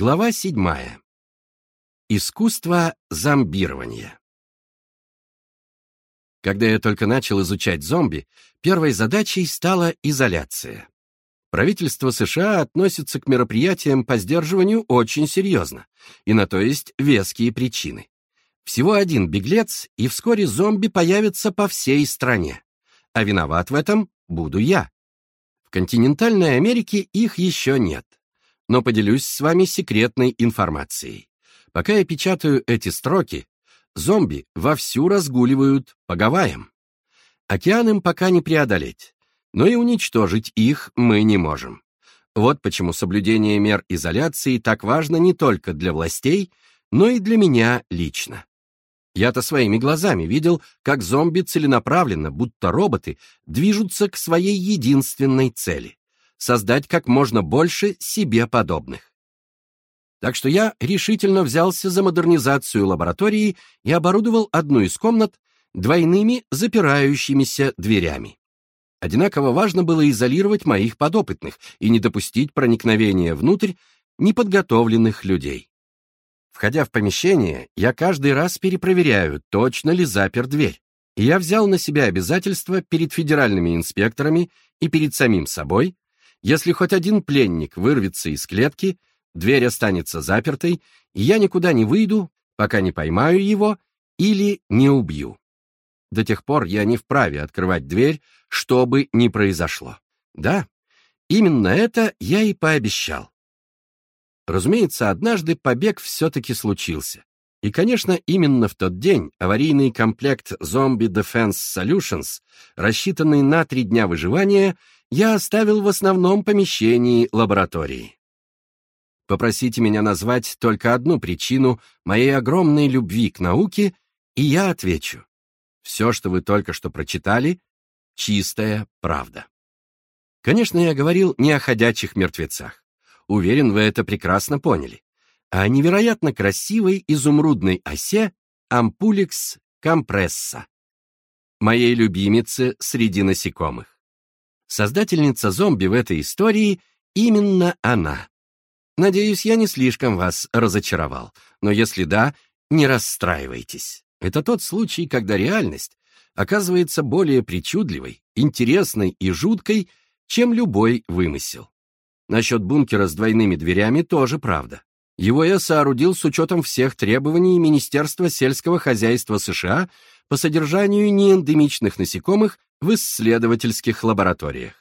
Глава седьмая. Искусство зомбирования. Когда я только начал изучать зомби, первой задачей стала изоляция. Правительство США относится к мероприятиям по сдерживанию очень серьезно, и на то есть веские причины. Всего один беглец, и вскоре зомби появятся по всей стране. А виноват в этом буду я. В континентальной Америке их еще нет но поделюсь с вами секретной информацией. Пока я печатаю эти строки, зомби вовсю разгуливают по Гавайям. Океан им пока не преодолеть, но и уничтожить их мы не можем. Вот почему соблюдение мер изоляции так важно не только для властей, но и для меня лично. Я-то своими глазами видел, как зомби целенаправленно, будто роботы, движутся к своей единственной цели создать как можно больше себе подобных. Так что я решительно взялся за модернизацию лаборатории и оборудовал одну из комнат двойными запирающимися дверями. Одинаково важно было изолировать моих подопытных и не допустить проникновения внутрь неподготовленных людей. Входя в помещение, я каждый раз перепроверяю, точно ли запер дверь. И я взял на себя обязательство перед федеральными инспекторами и перед самим собой если хоть один пленник вырвется из клетки, дверь останется запертой, и я никуда не выйду, пока не поймаю его или не убью. До тех пор я не вправе открывать дверь, что бы ни произошло. Да, именно это я и пообещал. Разумеется, однажды побег все-таки случился. И, конечно, именно в тот день аварийный комплект Zombie Defense Solutions, рассчитанный на три дня выживания, я оставил в основном помещении лаборатории. Попросите меня назвать только одну причину моей огромной любви к науке, и я отвечу. Все, что вы только что прочитали, чистая правда. Конечно, я говорил не о ходячих мертвецах. Уверен, вы это прекрасно поняли. О невероятно красивой изумрудной осе Ампуликс компресса, моей любимице среди насекомых. Создательница зомби в этой истории именно она. Надеюсь, я не слишком вас разочаровал, но если да, не расстраивайтесь. Это тот случай, когда реальность оказывается более причудливой, интересной и жуткой, чем любой вымысел. Насчет бункера с двойными дверями тоже правда. Его я соорудил с учетом всех требований Министерства сельского хозяйства США по содержанию неэндемичных насекомых в исследовательских лабораториях.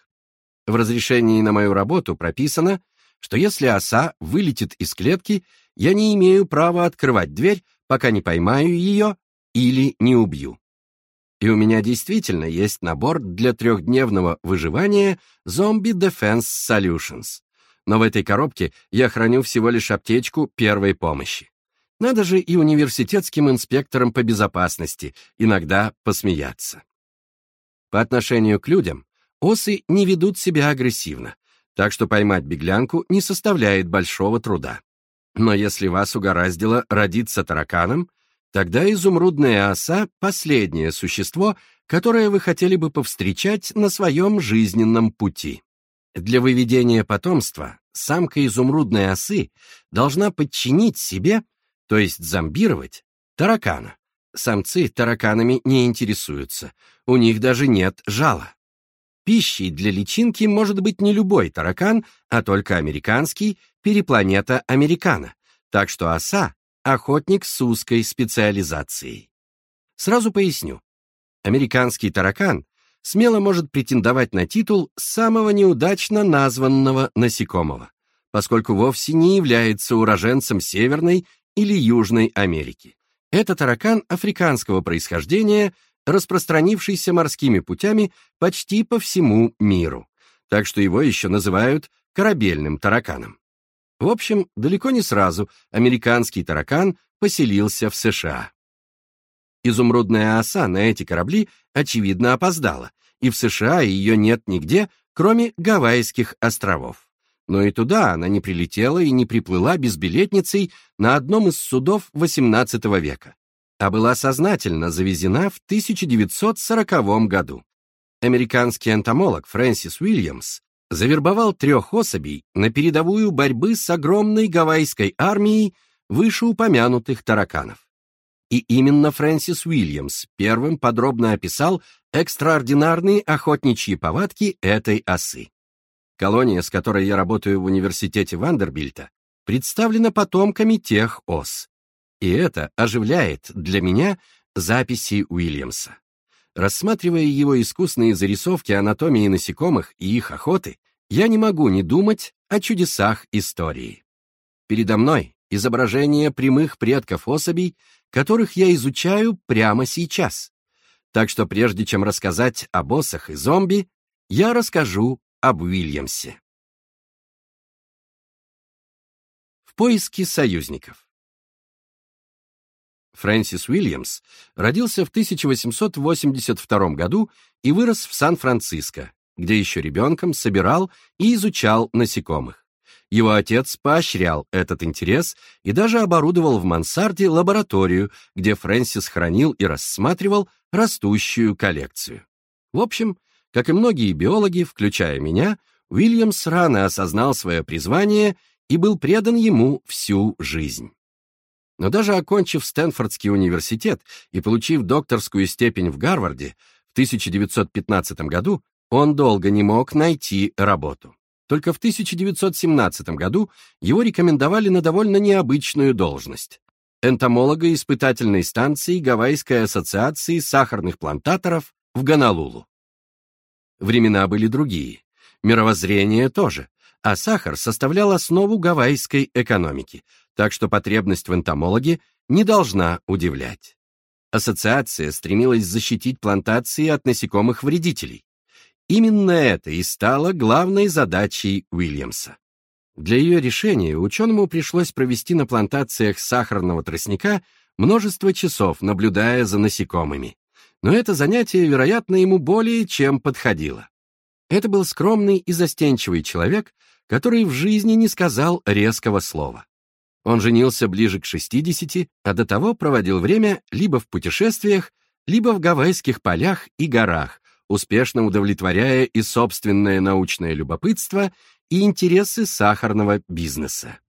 В разрешении на мою работу прописано, что если оса вылетит из клетки, я не имею права открывать дверь, пока не поймаю ее или не убью. И у меня действительно есть набор для трехдневного выживания Zombie Defense Solutions. Но в этой коробке я храню всего лишь аптечку первой помощи. Надо же и университетским инспекторам по безопасности иногда посмеяться. По отношению к людям осы не ведут себя агрессивно, так что поймать беглянку не составляет большого труда. Но если вас угораздило родиться тараканом, тогда изумрудная оса — последнее существо, которое вы хотели бы повстречать на своем жизненном пути. Для выведения потомства самка изумрудной осы должна подчинить себе, то есть зомбировать, таракана. Самцы тараканами не интересуются, у них даже нет жала. Пищей для личинки может быть не любой таракан, а только американский перепланета американо, так что оса — охотник с узкой специализацией. Сразу поясню. Американский таракан смело может претендовать на титул самого неудачно названного насекомого, поскольку вовсе не является уроженцем Северной или Южной Америки. Это таракан африканского происхождения, распространившийся морскими путями почти по всему миру, так что его еще называют корабельным тараканом. В общем, далеко не сразу американский таракан поселился в США. Изумрудная оса на эти корабли, очевидно, опоздала, и в США ее нет нигде, кроме Гавайских островов. Но и туда она не прилетела и не приплыла безбилетницей на одном из судов XVIII века, а была сознательно завезена в 1940 году. Американский энтомолог Фрэнсис Уильямс завербовал трех особей на передовую борьбы с огромной гавайской армией вышеупомянутых тараканов. И именно Фрэнсис Уильямс первым подробно описал экстраординарные охотничьи повадки этой осы. Колония, с которой я работаю в университете Вандербильта, представлена потомками тех ос. И это оживляет для меня записи Уильямса. Рассматривая его искусные зарисовки анатомии насекомых и их охоты, я не могу не думать о чудесах истории. Передо мной изображение прямых предков особей, которых я изучаю прямо сейчас. Так что прежде чем рассказать об осах и зомби, я расскажу об Уильямсе. В поиске союзников. Фрэнсис Уильямс родился в 1882 году и вырос в Сан-Франциско, где еще ребенком собирал и изучал насекомых. Его отец поощрял этот интерес и даже оборудовал в мансарде лабораторию, где Фрэнсис хранил и рассматривал растущую коллекцию. В общем, как и многие биологи, включая меня, Уильямс рано осознал свое призвание и был предан ему всю жизнь. Но даже окончив Стэнфордский университет и получив докторскую степень в Гарварде в 1915 году, он долго не мог найти работу. Только в 1917 году его рекомендовали на довольно необычную должность – энтомолога испытательной станции Гавайской ассоциации сахарных плантаторов в Гонолулу. Времена были другие, мировоззрение тоже, а сахар составлял основу гавайской экономики, так что потребность в энтомологе не должна удивлять. Ассоциация стремилась защитить плантации от насекомых-вредителей. Именно это и стало главной задачей Уильямса. Для ее решения ученому пришлось провести на плантациях сахарного тростника множество часов, наблюдая за насекомыми. Но это занятие, вероятно, ему более чем подходило. Это был скромный и застенчивый человек, который в жизни не сказал резкого слова. Он женился ближе к 60, а до того проводил время либо в путешествиях, либо в гавайских полях и горах, успешно удовлетворяя и собственное научное любопытство, и интересы сахарного бизнеса.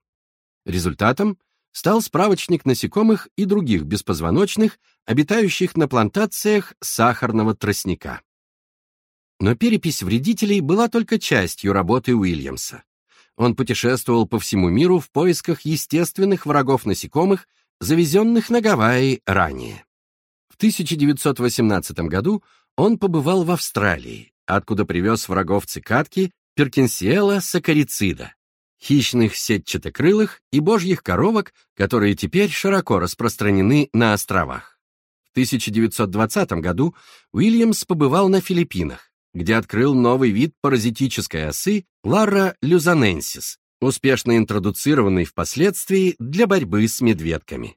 Результатом стал справочник насекомых и других беспозвоночных, обитающих на плантациях сахарного тростника. Но перепись вредителей была только частью работы Уильямса. Он путешествовал по всему миру в поисках естественных врагов насекомых, завезенных на Гавайи ранее. В 1918 году он побывал в Австралии, откуда привез врагов цикадки Перкинсиэла сакарицида, хищных сетчатокрылых и божьих коровок, которые теперь широко распространены на островах. В 1920 году Уильямс побывал на Филиппинах, где открыл новый вид паразитической осы Лара люзаненсис, успешно интродуцированный впоследствии для борьбы с медведками.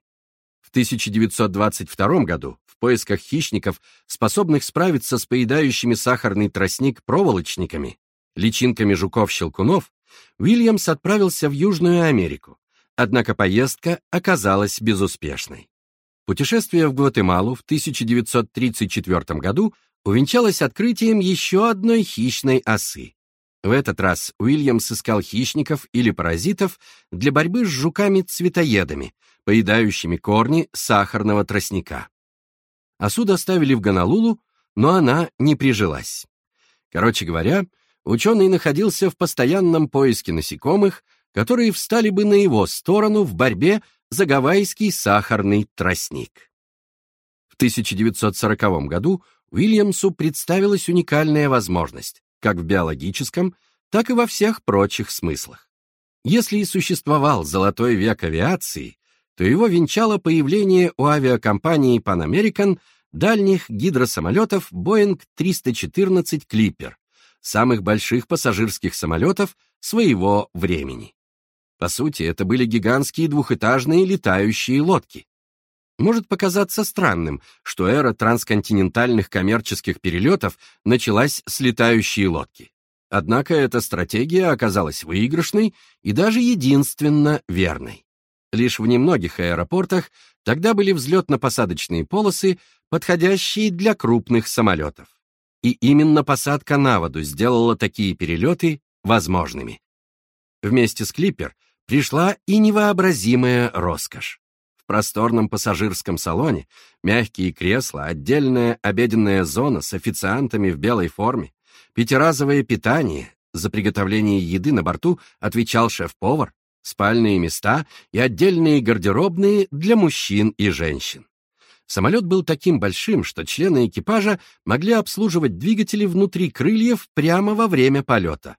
В 1922 году в поисках хищников, способных справиться с поедающими сахарный тростник проволочниками, личинками жуков-щелкунов, Уильямс отправился в Южную Америку, однако поездка оказалась безуспешной. Путешествие в Гватемалу в 1934 году увенчалось открытием еще одной хищной осы. В этот раз Уильямс искал хищников или паразитов для борьбы с жуками-цветоедами, поедающими корни сахарного тростника. Осу доставили в Гонолулу, но она не прижилась. Короче говоря, ученый находился в постоянном поиске насекомых, которые встали бы на его сторону в борьбе за гавайский сахарный тростник. В 1940 году Уильямсу представилась уникальная возможность, как в биологическом, так и во всех прочих смыслах. Если и существовал золотой век авиации, то его венчало появление у авиакомпании Pan American дальних гидросамолетов Boeing 314 Clipper, самых больших пассажирских самолетов своего времени. По сути, это были гигантские двухэтажные летающие лодки. Может показаться странным, что эра трансконтинентальных коммерческих перелетов началась с летающей лодки. Однако эта стратегия оказалась выигрышной и даже единственно верной. Лишь в немногих аэропортах тогда были взлетно-посадочные полосы, подходящие для крупных самолетов. И именно посадка на воду сделала такие перелеты возможными. Вместе с Клиппер пришла и невообразимая роскошь. Просторном пассажирском салоне мягкие кресла, отдельная обеденная зона с официантами в белой форме, пятиразовое питание, за приготовление еды на борту отвечал шеф-повар, спальные места и отдельные гардеробные для мужчин и женщин. Самолет был таким большим, что члены экипажа могли обслуживать двигатели внутри крыльев прямо во время полета.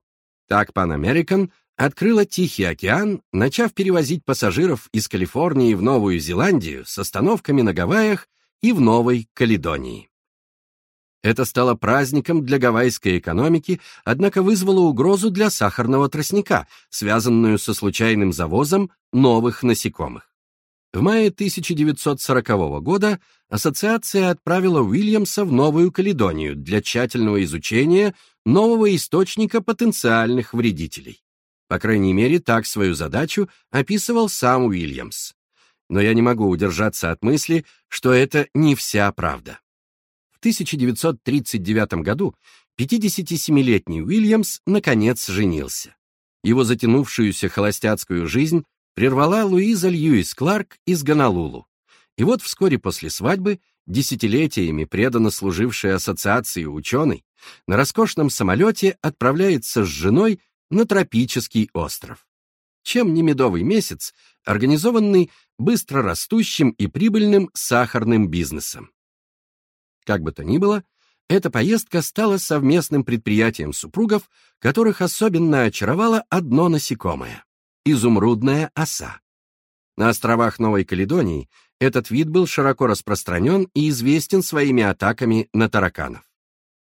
Так Pan American открыла Тихий океан, начав перевозить пассажиров из Калифорнии в Новую Зеландию с остановками на Гавайях и в Новой Каледонии. Это стало праздником для гавайской экономики, однако вызвало угрозу для сахарного тростника, связанную со случайным завозом новых насекомых. В мае 1940 года ассоциация отправила Уильямса в Новую Каледонию для тщательного изучения нового источника потенциальных вредителей. По крайней мере, так свою задачу описывал сам Уильямс. Но я не могу удержаться от мысли, что это не вся правда. 1939 году 57-летний Уильямс наконец женился. Его затянувшуюся холостяцкую жизнь прервала Луиза Льюис Кларк из Гонолулу. И вот вскоре после свадьбы, десятилетиями преданно служившая ассоциации ученый, на роскошном самолете отправляется с женой на тропический остров. Чем не медовый месяц, организованный быстро растущим и прибыльным сахарным бизнесом. Как бы то ни было, эта поездка стала совместным предприятием супругов, которых особенно очаровало одно насекомое — изумрудная оса. На островах Новой Каледонии этот вид был широко распространен и известен своими атаками на тараканов.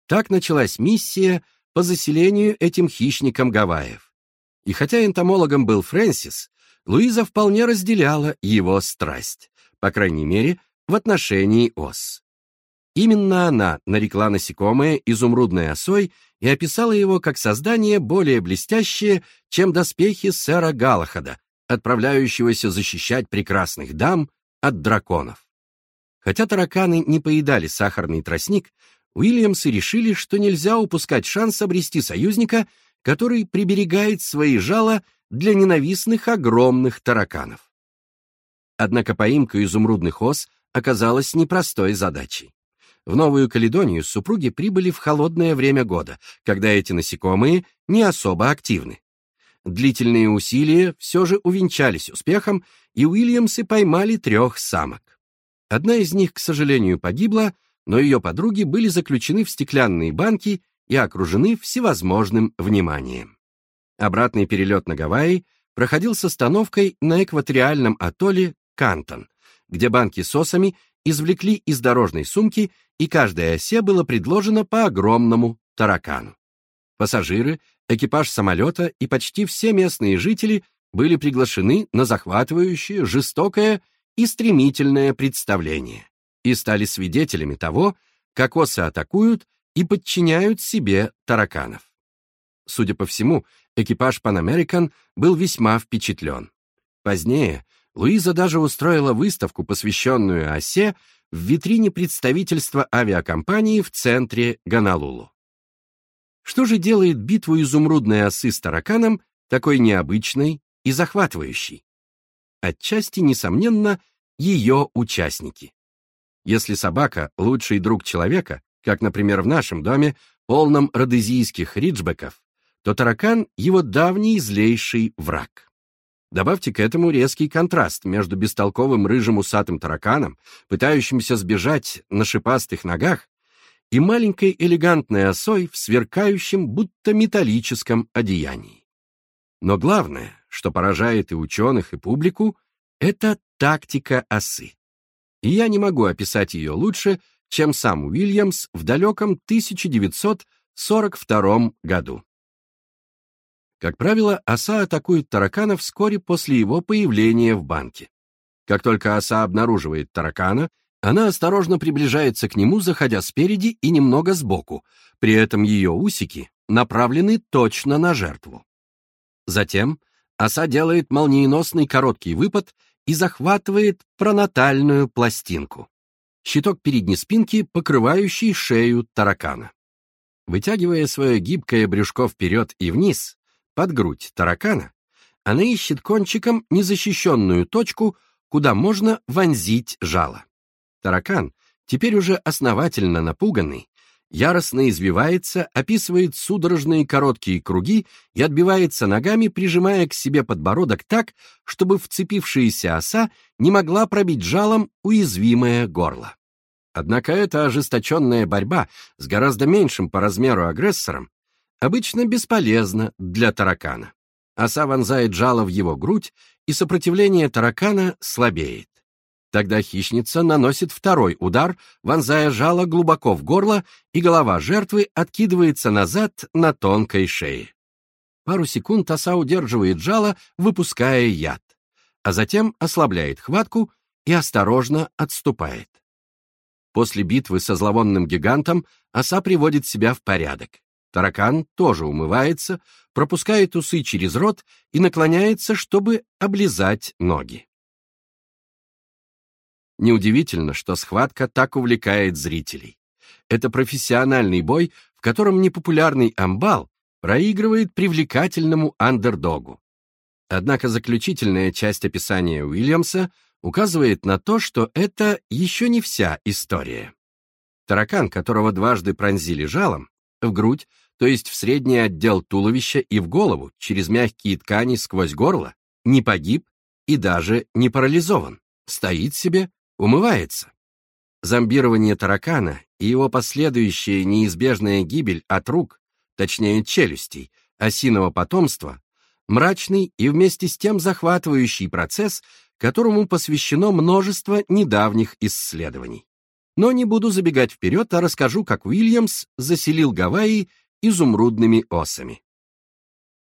Так началась миссия по заселению этим хищником Гавайев. И хотя энтомологом был Фрэнсис, Луиза вполне разделяла его страсть, по крайней мере, в отношении ос. Именно она нарекла насекомое изумрудной осой и описала его как создание более блестящее, чем доспехи сэра Галахада, отправляющегося защищать прекрасных дам от драконов. Хотя тараканы не поедали сахарный тростник, Уильямсы решили, что нельзя упускать шанс обрести союзника, который приберегает свои жала для ненавистных огромных тараканов. Однако поимка изумрудных ос оказалась непростой задачей. В Новую Каледонию супруги прибыли в холодное время года, когда эти насекомые не особо активны. Длительные усилия все же увенчались успехом, и Уильямсы поймали трех самок. Одна из них, к сожалению, погибла, но ее подруги были заключены в стеклянные банки и окружены всевозможным вниманием. Обратный перелет на Гавайи проходил с остановкой на экваториальном атолле Кантон, где банки с осами извлекли из дорожной сумки и каждой осе было предложено по огромному таракану. Пассажиры, экипаж самолета и почти все местные жители были приглашены на захватывающее, жестокое и стремительное представление и стали свидетелями того, как осы атакуют и подчиняют себе тараканов. Судя по всему, экипаж Pan American был весьма впечатлен. Позднее Луиза даже устроила выставку, посвященную осе, в витрине представительства авиакомпании в центре Гонолулу. Что же делает битву изумрудной осы с тараканом такой необычной и захватывающей? Отчасти, несомненно, ее участники. Если собака — лучший друг человека, как, например, в нашем доме, полном родезийских риджбеков, то таракан — его давний злейший враг. Добавьте к этому резкий контраст между бестолковым рыжим усатым тараканом, пытающимся сбежать на шипастых ногах, и маленькой элегантной осой в сверкающем, будто металлическом одеянии. Но главное, что поражает и ученых, и публику, это тактика осы. И я не могу описать ее лучше, чем сам Уильямс в далеком 1942 году. Как правило, оса атакует таракана вскоре после его появления в банке. Как только оса обнаруживает таракана, она осторожно приближается к нему, заходя спереди и немного сбоку, при этом ее усики направлены точно на жертву. Затем оса делает молниеносный короткий выпад и захватывает пронатальную пластинку, щиток передней спинки, покрывающий шею таракана. Вытягивая свое гибкое брюшко вперед и вниз, под грудь таракана, она ищет кончиком незащищенную точку, куда можно вонзить жало. Таракан, теперь уже основательно напуганный, яростно извивается, описывает судорожные короткие круги и отбивается ногами, прижимая к себе подбородок так, чтобы вцепившаяся оса не могла пробить жалом уязвимое горло. Однако эта ожесточенная борьба с гораздо меньшим по размеру агрессором обычно бесполезна для таракана. Оса вонзает жало в его грудь, и сопротивление таракана слабеет. Тогда хищница наносит второй удар, вонзая жало глубоко в горло, и голова жертвы откидывается назад на тонкой шее. Пару секунд оса удерживает жало, выпуская яд, а затем ослабляет хватку и осторожно отступает. После битвы со зловонным гигантом оса приводит себя в порядок. Таракан тоже умывается, пропускает усы через рот и наклоняется, чтобы облизать ноги. Неудивительно, что схватка так увлекает зрителей. Это профессиональный бой, в котором непопулярный амбал проигрывает привлекательному андердогу. Однако заключительная часть описания Уильямса указывает на то, что это еще не вся история. Таракан, которого дважды пронзили жалом, в грудь, то есть в средний отдел туловища и в голову, через мягкие ткани сквозь горло, не погиб и даже не парализован, стоит себе, умывается. Зомбирование таракана и его последующая неизбежная гибель от рук, точнее челюстей, осиного потомства, мрачный и вместе с тем захватывающий процесс, которому посвящено множество недавних исследований. Но не буду забегать вперед, а расскажу, как Уильямс заселил Гавайи изумрудными осами.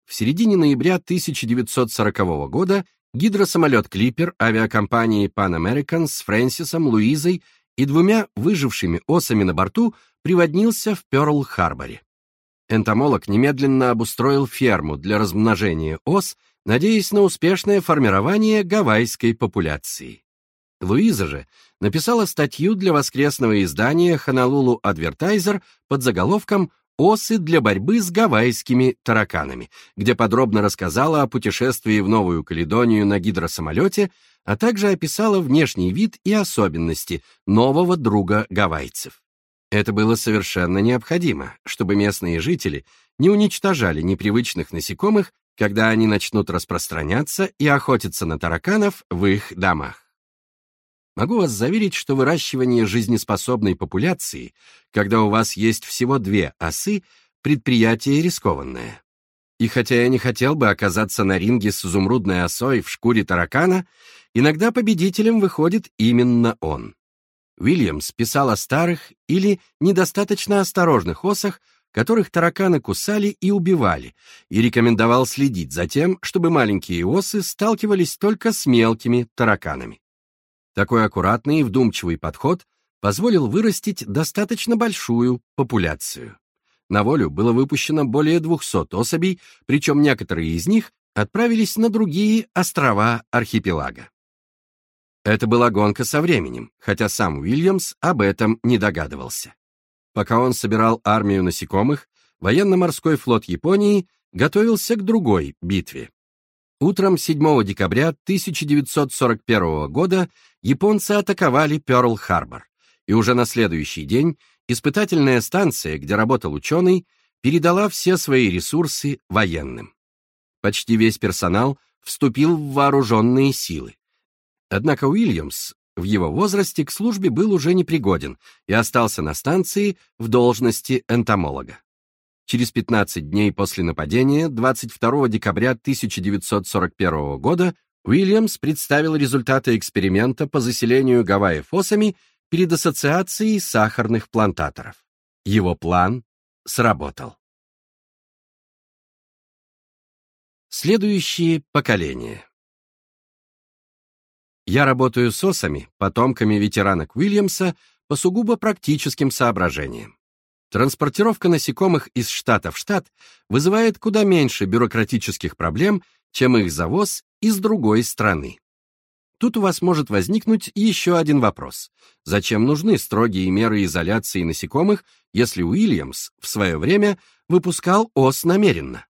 В середине ноября 1940 года гидросамолет «Клиппер» авиакомпании Pan American с Фрэнсисом, Луизой и двумя выжившими осами на борту приводнился в Пёрл-Харборе. Энтомолог немедленно обустроил ферму для размножения ос, надеясь на успешное формирование гавайской популяции. Луиза же написала статью для воскресного издания Honolulu Advertiser под заголовком «Осы для борьбы с гавайскими тараканами», где подробно рассказала о путешествии в Новую Каледонию на гидросамолете, а также описала внешний вид и особенности нового друга гавайцев. Это было совершенно необходимо, чтобы местные жители не уничтожали непривычных насекомых, когда они начнут распространяться и охотиться на тараканов в их домах. Могу вас заверить, что выращивание жизнеспособной популяции, когда у вас есть всего две осы, предприятие рискованное. И хотя я не хотел бы оказаться на ринге с изумрудной осой в шкуре таракана, иногда победителем выходит именно он. Уильямс писал о старых или недостаточно осторожных осах, которых тараканы кусали и убивали, и рекомендовал следить за тем, чтобы маленькие осы сталкивались только с мелкими тараканами. Такой аккуратный и вдумчивый подход позволил вырастить достаточно большую популяцию. На волю было выпущено более 200 особей, причем некоторые из них отправились на другие острова архипелага. Это была гонка со временем, хотя сам Уильямс об этом не догадывался. Пока он собирал армию насекомых, военно-морской флот Японии готовился к другой битве. Утром 7 декабря 1941 года японцы атаковали Пёрл-Харбор, и уже на следующий день испытательная станция, где работал ученый, передала все свои ресурсы военным. Почти весь персонал вступил в вооруженные силы. Однако Уильямс в его возрасте к службе был уже непригоден и остался на станции в должности энтомолога. Через 15 дней после нападения, 22 декабря 1941 года, Уильямс представил результаты эксперимента по заселению Гавайев осами перед Ассоциацией сахарных плантаторов. Его план сработал. Следующие поколения. Я работаю с осами, потомками ветеранок Уильямса, по сугубо практическим соображениям. Транспортировка насекомых из штата в штат вызывает куда меньше бюрократических проблем, чем их завоз из другой страны. Тут у вас может возникнуть еще один вопрос. Зачем нужны строгие меры изоляции насекомых, если Уильямс в свое время выпускал ос намеренно?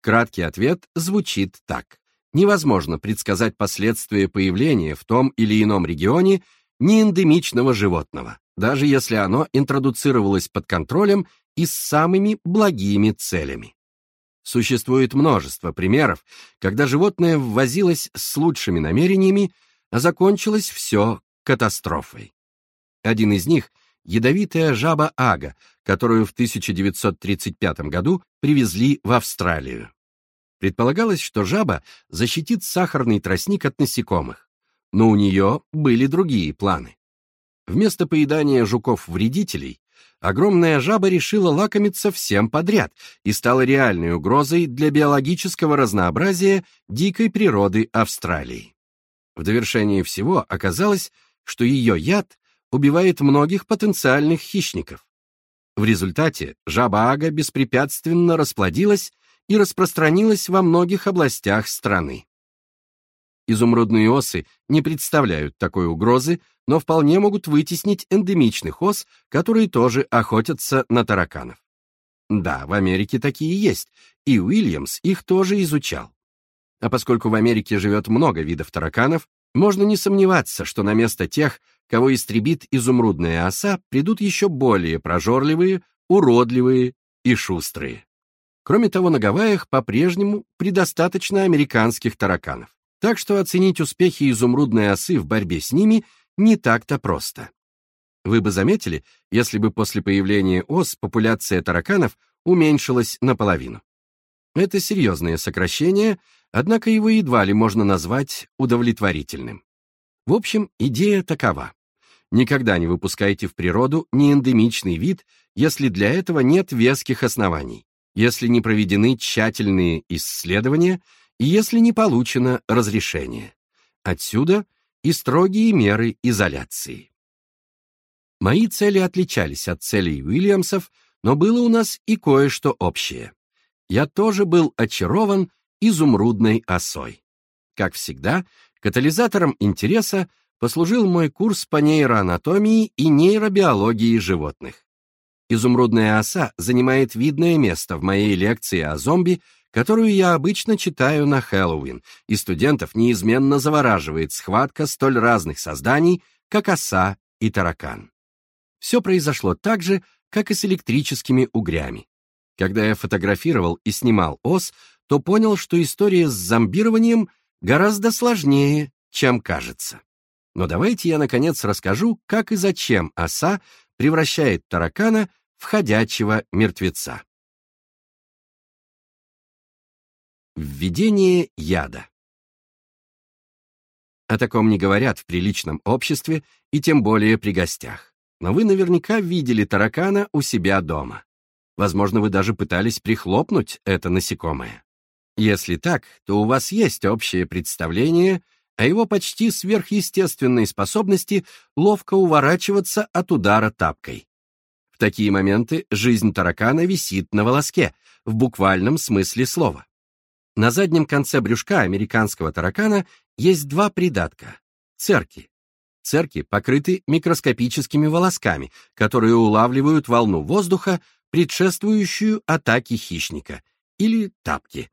Краткий ответ звучит так. Невозможно предсказать последствия появления в том или ином регионе неэндемичного животного, даже если оно интродуцировалось под контролем и с самыми благими целями. Существует множество примеров, когда животное ввозилось с лучшими намерениями, а закончилось все катастрофой. Один из них — ядовитая жаба ага, которую в 1935 году привезли в Австралию. Предполагалось, что жаба защитит сахарный тростник от насекомых, но у нее были другие планы. Вместо поедания жуков-вредителей огромная жаба решила лакомиться всем подряд и стала реальной угрозой для биологического разнообразия дикой природы Австралии. В довершение всего оказалось, что ее яд убивает многих потенциальных хищников. В результате жаба-ага беспрепятственно расплодилась и распространилась во многих областях страны. Изумрудные осы не представляют такой угрозы, но вполне могут вытеснить эндемичных ос, которые тоже охотятся на тараканов. Да, в Америке такие есть, и Уильямс их тоже изучал. А поскольку в Америке живет много видов тараканов, можно не сомневаться, что на место тех, кого истребит изумрудная оса, придут еще более прожорливые, уродливые и шустрые. Кроме того, на Гавайях по-прежнему предостаточно американских тараканов. Так что оценить успехи изумрудной осы в борьбе с ними не так-то просто. Вы бы заметили, если бы после появления ос популяция тараканов уменьшилась наполовину. Это серьезное сокращение, однако его едва ли можно назвать удовлетворительным. В общем, идея такова. Никогда не выпускайте в природу неэндемичный вид, если для этого нет веских оснований если не проведены тщательные исследования и если не получено разрешение. Отсюда и строгие меры изоляции. Мои цели отличались от целей Уильямсов, но было у нас и кое-что общее. Я тоже был очарован изумрудной осой. Как всегда, катализатором интереса послужил мой курс по нейроанатомии и нейробиологии животных. Изумрудная оса занимает видное место в моей лекции о зомби, которую я обычно читаю на Хэллоуин, и студентов неизменно завораживает схватка столь разных созданий, как оса и таракан. Все произошло так же, как и с электрическими угрями. Когда я фотографировал и снимал ос, то понял, что история с зомбированием гораздо сложнее, чем кажется. Но давайте я, наконец, расскажу, как и зачем оса превращает таракана входящего мертвеца. Введение яда. О таком не говорят в приличном обществе и тем более при гостях. Но вы наверняка видели таракана у себя дома. Возможно, вы даже пытались прихлопнуть это насекомое. Если так, то у вас есть общее представление о его почти сверхъестественной способности ловко уворачиваться от удара тапкой такие моменты жизнь таракана висит на волоске, в буквальном смысле слова. На заднем конце брюшка американского таракана есть два придатка — церки. Церки покрыты микроскопическими волосками, которые улавливают волну воздуха, предшествующую атаке хищника, или тапки.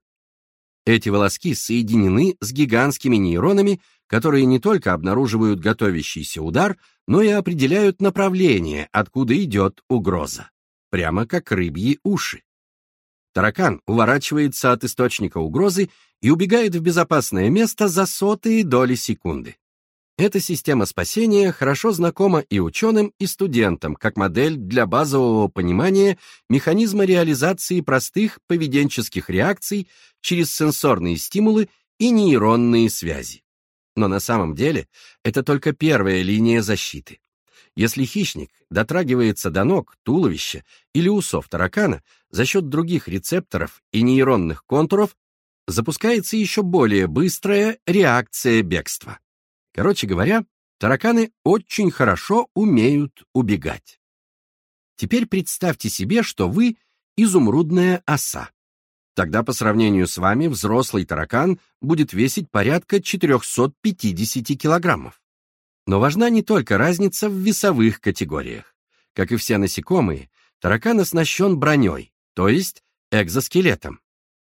Эти волоски соединены с гигантскими нейронами, которые не только обнаруживают готовящийся удар, но и определяют направление, откуда идет угроза. Прямо как рыбьи уши. Таракан уворачивается от источника угрозы и убегает в безопасное место за сотые доли секунды. Эта система спасения хорошо знакома и ученым, и студентам, как модель для базового понимания механизма реализации простых поведенческих реакций через сенсорные стимулы и нейронные связи. Но на самом деле это только первая линия защиты. Если хищник дотрагивается до ног, туловища или усов таракана, за счет других рецепторов и нейронных контуров запускается еще более быстрая реакция бегства. Короче говоря, тараканы очень хорошо умеют убегать. Теперь представьте себе, что вы изумрудная оса. Тогда по сравнению с вами взрослый таракан будет весить порядка 450 килограммов. Но важна не только разница в весовых категориях. Как и все насекомые, таракан оснащен броней, то есть экзоскелетом.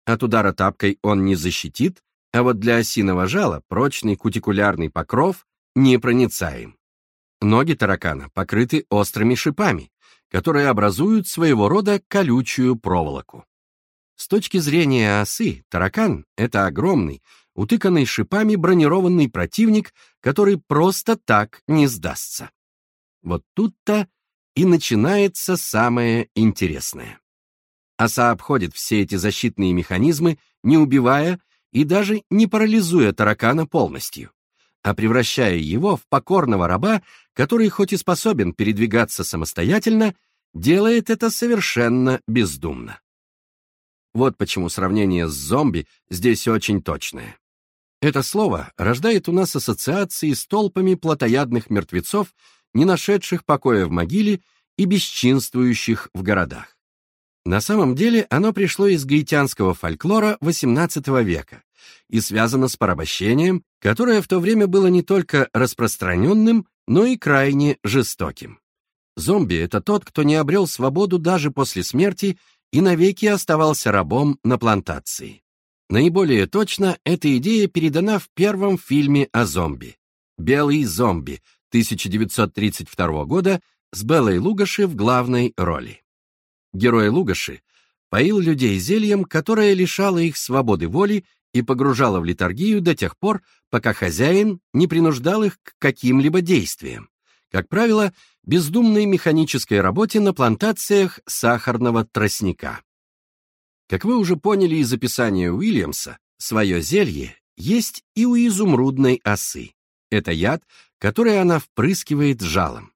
От удара тапкой он не защитит, а вот для осиного жала прочный кутикулярный покров непроницаем. Ноги таракана покрыты острыми шипами, которые образуют своего рода колючую проволоку. С точки зрения осы, таракан — это огромный, утыканный шипами бронированный противник, который просто так не сдастся. Вот тут-то и начинается самое интересное. Оса обходит все эти защитные механизмы, не убивая и даже не парализуя таракана полностью, а превращая его в покорного раба, который хоть и способен передвигаться самостоятельно, делает это совершенно бездумно. Вот почему сравнение с зомби здесь очень точное. Это слово рождает у нас ассоциации с толпами плотоядных мертвецов, не нашедших покоя в могиле и бесчинствующих в городах. На самом деле оно пришло из гаитянского фольклора XVIII века и связано с порабощением, которое в то время было не только распространенным, но и крайне жестоким. Зомби — это тот, кто не обрел свободу даже после смерти и навеки оставался рабом на плантации. Наиболее точно эта идея передана в первом фильме о зомби «Белый зомби» 1932 года с Беллой Лугаши в главной роли. Герой Лугаши поил людей зельем, которое лишало их свободы воли и погружало в литургию до тех пор, пока хозяин не принуждал их к каким-либо действиям. Как правило, бездумной механической работе на плантациях сахарного тростника. Как вы уже поняли из описания Уильямса, свое зелье есть и у изумрудной осы. Это яд, который она впрыскивает жалом.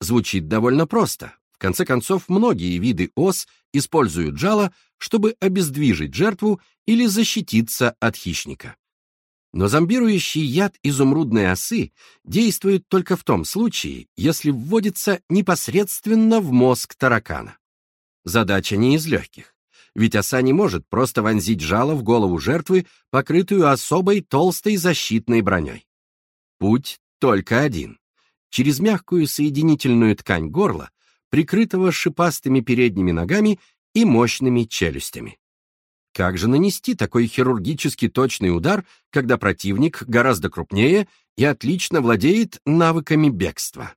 Звучит довольно просто. В конце концов, многие виды ос используют жало, чтобы обездвижить жертву или защититься от хищника. Но зомбирующий яд изумрудной осы действует только в том случае, если вводится непосредственно в мозг таракана. Задача не из легких, ведь оса не может просто вонзить жало в голову жертвы, покрытую особой толстой защитной броней. Путь только один через мягкую соединительную ткань горла, прикрытого шипастыми передними ногами и мощными челюстями. Как же нанести такой хирургически точный удар, когда противник гораздо крупнее и отлично владеет навыками бегства?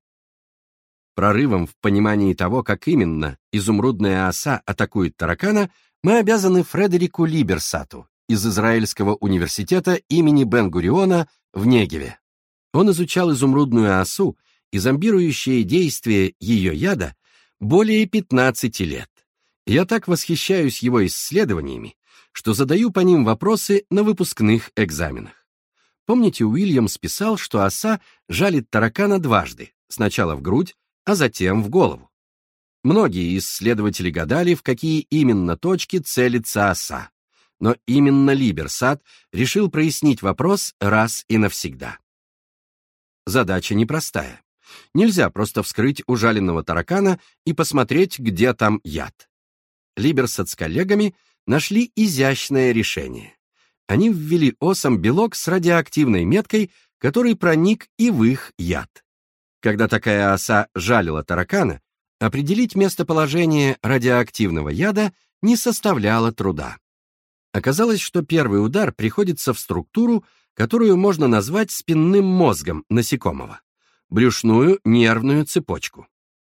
Прорывом в понимании того, как именно изумрудная оса атакует таракана, мы обязаны Фредерику Либерсату из Израильского университета имени Бен-Гуриона в Негеве. Он изучал изумрудную осу и зомбирующие действия ее яда более 15 лет. Я так восхищаюсь его исследованиями, что задаю по ним вопросы на выпускных экзаменах. Помните, Уильямс писал, что оса жалит таракана дважды, сначала в грудь, а затем в голову. Многие исследователи гадали, в какие именно точки целится оса. Но именно Либерсат решил прояснить вопрос раз и навсегда. Задача непростая. Нельзя просто вскрыть ужаленного таракана и посмотреть, где там яд. Либерсет с коллегами нашли изящное решение. Они ввели осам белок с радиоактивной меткой, который проник и в их яд. Когда такая оса жалила таракана, определить местоположение радиоактивного яда не составляло труда. Оказалось, что первый удар приходится в структуру, которую можно назвать спинным мозгом насекомого, брюшную нервную цепочку.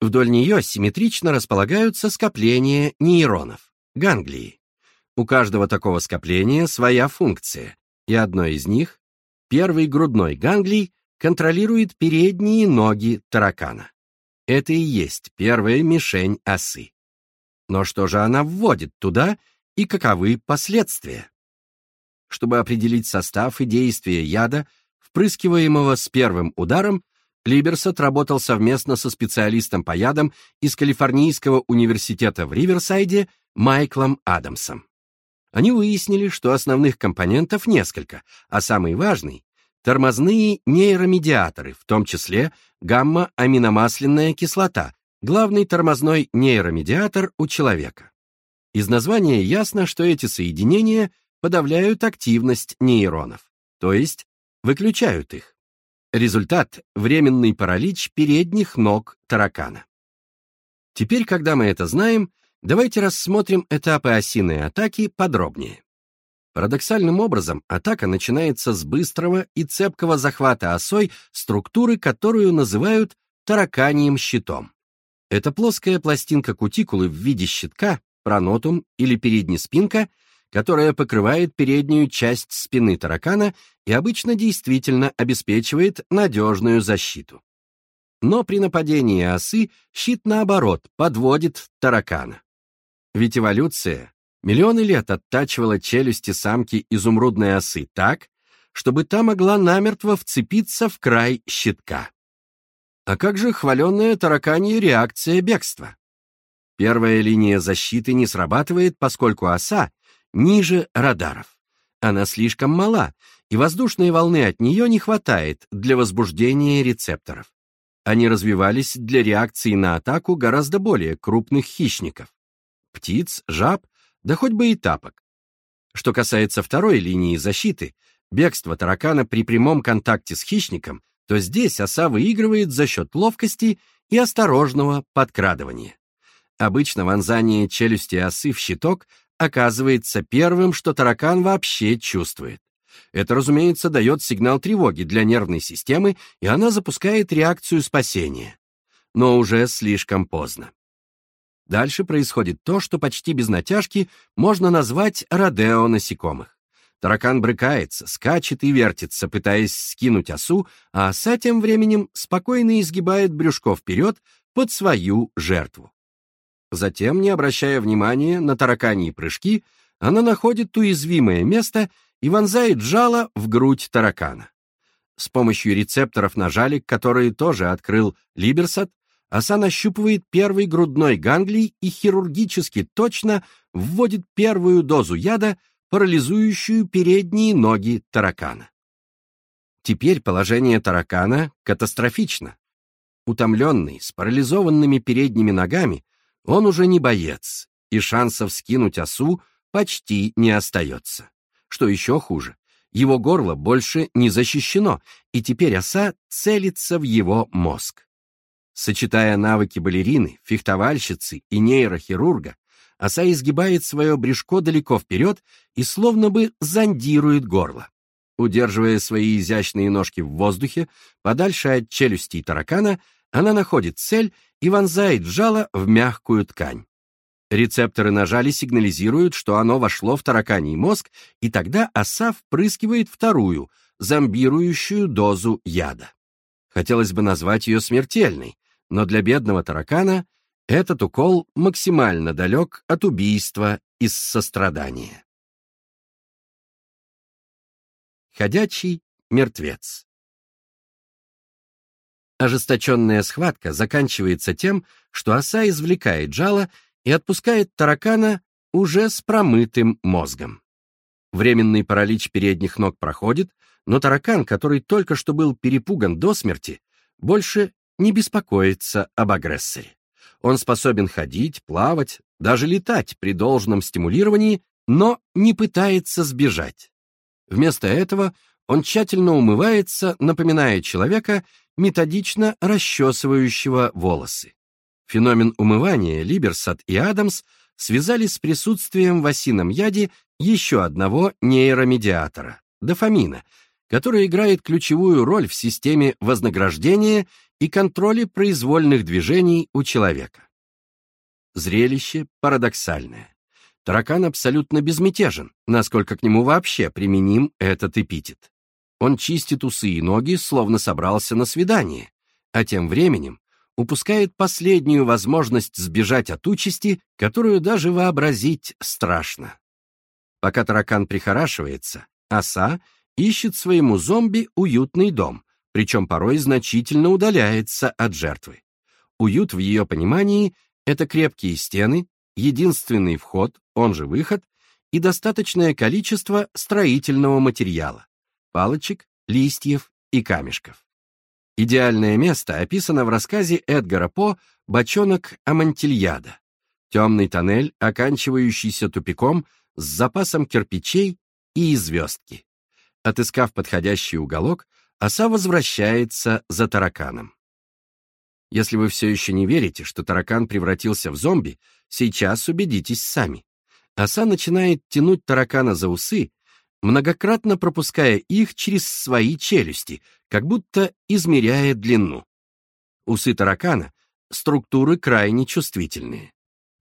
Вдоль нее симметрично располагаются скопления нейронов, ганглии. У каждого такого скопления своя функция, и одной из них, первый грудной ганглий, контролирует передние ноги таракана. Это и есть первая мишень осы. Но что же она вводит туда и каковы последствия? чтобы определить состав и действие яда, впрыскиваемого с первым ударом, Либерсот работал совместно со специалистом по ядам из Калифорнийского университета в Риверсайде Майклом Адамсом. Они выяснили, что основных компонентов несколько, а самый важный — тормозные нейромедиаторы, в том числе гамма-аминомасляная кислота, главный тормозной нейромедиатор у человека. Из названия ясно, что эти соединения подавляют активность нейронов, то есть выключают их. Результат – временный паралич передних ног таракана. Теперь, когда мы это знаем, Давайте рассмотрим этапы осиной атаки подробнее. Парадоксальным образом, атака начинается с быстрого и цепкого захвата осой структуры, которую называют тараканием щитом. Это плоская пластинка кутикулы в виде щитка, пронотум или передняя спинка, которая покрывает переднюю часть спины таракана и обычно действительно обеспечивает надежную защиту. Но при нападении осы щит, наоборот, подводит таракана. Ведь эволюция миллионы лет оттачивала челюсти самки изумрудной осы так, чтобы та могла намертво вцепиться в край щитка. А как же хваленная тараканья реакция бегства? Первая линия защиты не срабатывает, поскольку оса ниже радаров. Она слишком мала, и воздушной волны от нее не хватает для возбуждения рецепторов. Они развивались для реакции на атаку гораздо более крупных хищников. Птиц, жаб, да хоть бы и тапок. Что касается второй линии защиты, бегства таракана при прямом контакте с хищником, то здесь оса выигрывает за счет ловкости и осторожного подкрадывания. Обычно вонзание челюсти осы в щиток оказывается первым, что таракан вообще чувствует. Это, разумеется, дает сигнал тревоги для нервной системы, и она запускает реакцию спасения. Но уже слишком поздно. Дальше происходит то, что почти без натяжки можно назвать родео насекомых. Таракан брыкается, скачет и вертится, пытаясь скинуть осу, а оса тем временем спокойно изгибает брюшко вперед под свою жертву. Затем, не обращая внимания на тараканьи прыжки, она находит уязвимое место и вонзает жало в грудь таракана. С помощью рецепторов на жалик, которые тоже открыл Либерсат, оса нащупывает первый грудной ганглий и хирургически точно вводит первую дозу яда, парализующую передние ноги таракана. Теперь положение таракана катастрофично. Утомленный, с парализованными передними ногами, он уже не боец, и шансов скинуть осу почти не остается. Что еще хуже, его горло больше не защищено, и теперь оса целится в его мозг. Сочетая навыки балерины, фехтовальщицы и нейрохирурга, оса изгибает свое брюшко далеко вперед и словно бы зондирует горло. Удерживая свои изящные ножки в воздухе, подальше от челюстей таракана, она находит цель и вонзает жало в мягкую ткань. Рецепторы нажали сигнализируют, что оно вошло в тараканий мозг, и тогда оса впрыскивает вторую, зомбирующую дозу яда. Хотелось бы назвать ее смертельной, но для бедного таракана этот укол максимально далек от убийства из сострадания. Ходячий мертвец Ожесточенная схватка заканчивается тем, что оса извлекает жало и отпускает таракана уже с промытым мозгом. Временный паралич передних ног проходит, но таракан, который только что был перепуган до смерти, больше не беспокоится об агрессоре. Он способен ходить, плавать, даже летать при должном стимулировании, но не пытается сбежать. Вместо этого он тщательно умывается, напоминая человека, методично расчесывающего волосы. Феномен умывания Либерсат и Адамс связали с присутствием в осином яде еще одного нейромедиатора – дофамина, который играет ключевую роль в системе вознаграждения и контроле произвольных движений у человека. Зрелище парадоксальное. Таракан абсолютно безмятежен, насколько к нему вообще применим этот эпитет. Он чистит усы и ноги, словно собрался на свидание, а тем временем упускает последнюю возможность сбежать от участи, которую даже вообразить страшно. Пока таракан прихорашивается, оса ищет своему зомби уютный дом, причем порой значительно удаляется от жертвы. Уют в ее понимании — это крепкие стены, единственный вход, он же выход, и достаточное количество строительного материала палочек, листьев и камешков. Идеальное место описано в рассказе Эдгара По «Бочонок Амантильяда». Темный тоннель, оканчивающийся тупиком с запасом кирпичей и звездки. Отыскав подходящий уголок, оса возвращается за тараканом. Если вы все еще не верите, что таракан превратился в зомби, сейчас убедитесь сами. Оса начинает тянуть таракана за усы, многократно пропуская их через свои челюсти, как будто измеряя длину. Усы таракана — структуры крайне чувствительные.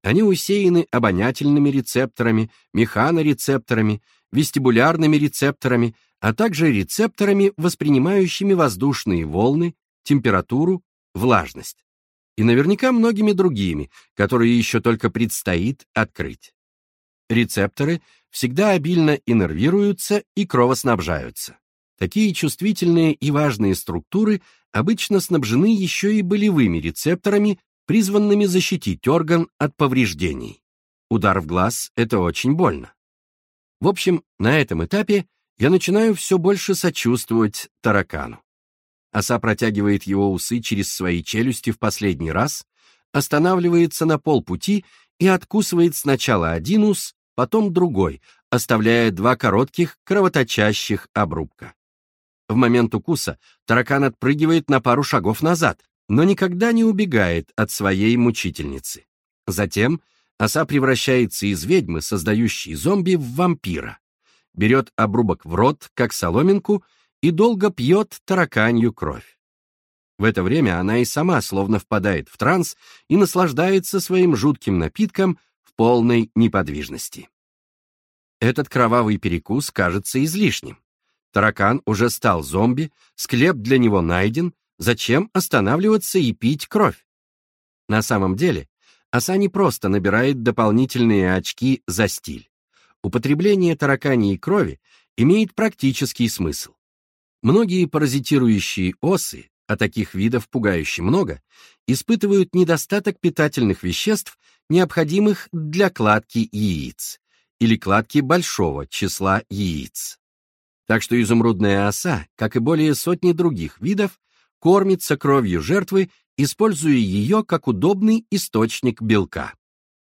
Они усеяны обонятельными рецепторами, механорецепторами, вестибулярными рецепторами, а также рецепторами, воспринимающими воздушные волны, температуру, влажность. И наверняка многими другими, которые еще только предстоит открыть. Рецепторы всегда обильно иннервируются и кровоснабжаются. Такие чувствительные и важные структуры обычно снабжены еще и болевыми рецепторами, призванными защитить орган от повреждений. Удар в глаз — это очень больно. В общем, на этом этапе я начинаю все больше сочувствовать таракану. Оса протягивает его усы через свои челюсти в последний раз, останавливается на полпути и откусывает сначала один ус, потом другой, оставляя два коротких кровоточащих обрубка. В момент укуса таракан отпрыгивает на пару шагов назад, но никогда не убегает от своей мучительницы. Затем оса превращается из ведьмы, создающей зомби, в вампира. Берет обрубок в рот, как соломинку, и долго пьет тараканью кровь. В это время она и сама словно впадает в транс и наслаждается своим жутким напитком в полной неподвижности. Этот кровавый перекус кажется излишним. Таракан уже стал зомби, склеп для него найден, зачем останавливаться и пить кровь? На самом деле, оса не просто набирает дополнительные очки за стиль. Употребление тараканьей крови имеет практический смысл. Многие паразитирующие осы, а таких видов пугающе много, испытывают недостаток питательных веществ, необходимых для кладки яиц или кладки большого числа яиц. Так что изумрудная оса, как и более сотни других видов, кормится кровью жертвы, используя ее как удобный источник белка.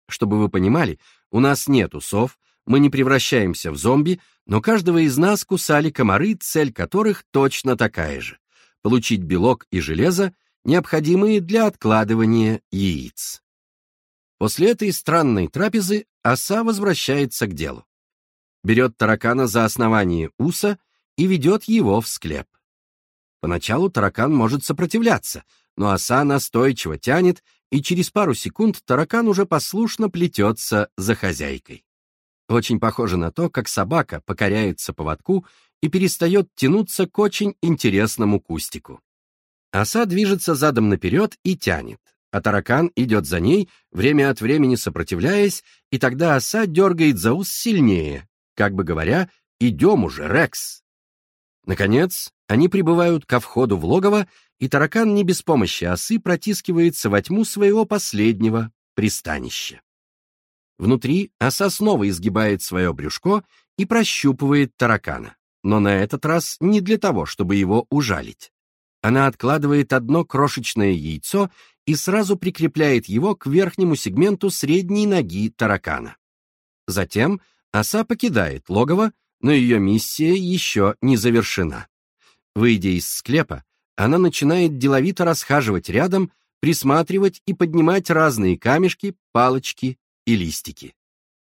Чтобы вы понимали, у нас нет усов, мы не превращаемся в зомби, но каждого из нас кусали комары, цель которых точно такая же — получить белок и железо, необходимые для откладывания яиц. После этой странной трапезы оса возвращается к делу берет таракана за основание уса и ведет его в склеп. Поначалу таракан может сопротивляться, но оса настойчиво тянет, и через пару секунд таракан уже послушно плетется за хозяйкой. Очень похоже на то, как собака покоряется поводку и перестает тянуться к очень интересному кустику. Оса движется задом наперед и тянет, а таракан идет за ней, время от времени сопротивляясь, и тогда оса дергает за ус сильнее, как бы говоря, «Идем уже, Рекс!». Наконец, они прибывают ко входу в логово, и таракан не без помощи осы протискивается во тьму своего последнего пристанища. Внутри оса снова изгибает свое брюшко и прощупывает таракана, но на этот раз не для того, чтобы его ужалить. Она откладывает одно крошечное яйцо и сразу прикрепляет его к верхнему сегменту средней ноги таракана. Затем Оса покидает логово, но ее миссия еще не завершена. Выйдя из склепа, она начинает деловито расхаживать рядом, присматривать и поднимать разные камешки, палочки и листики.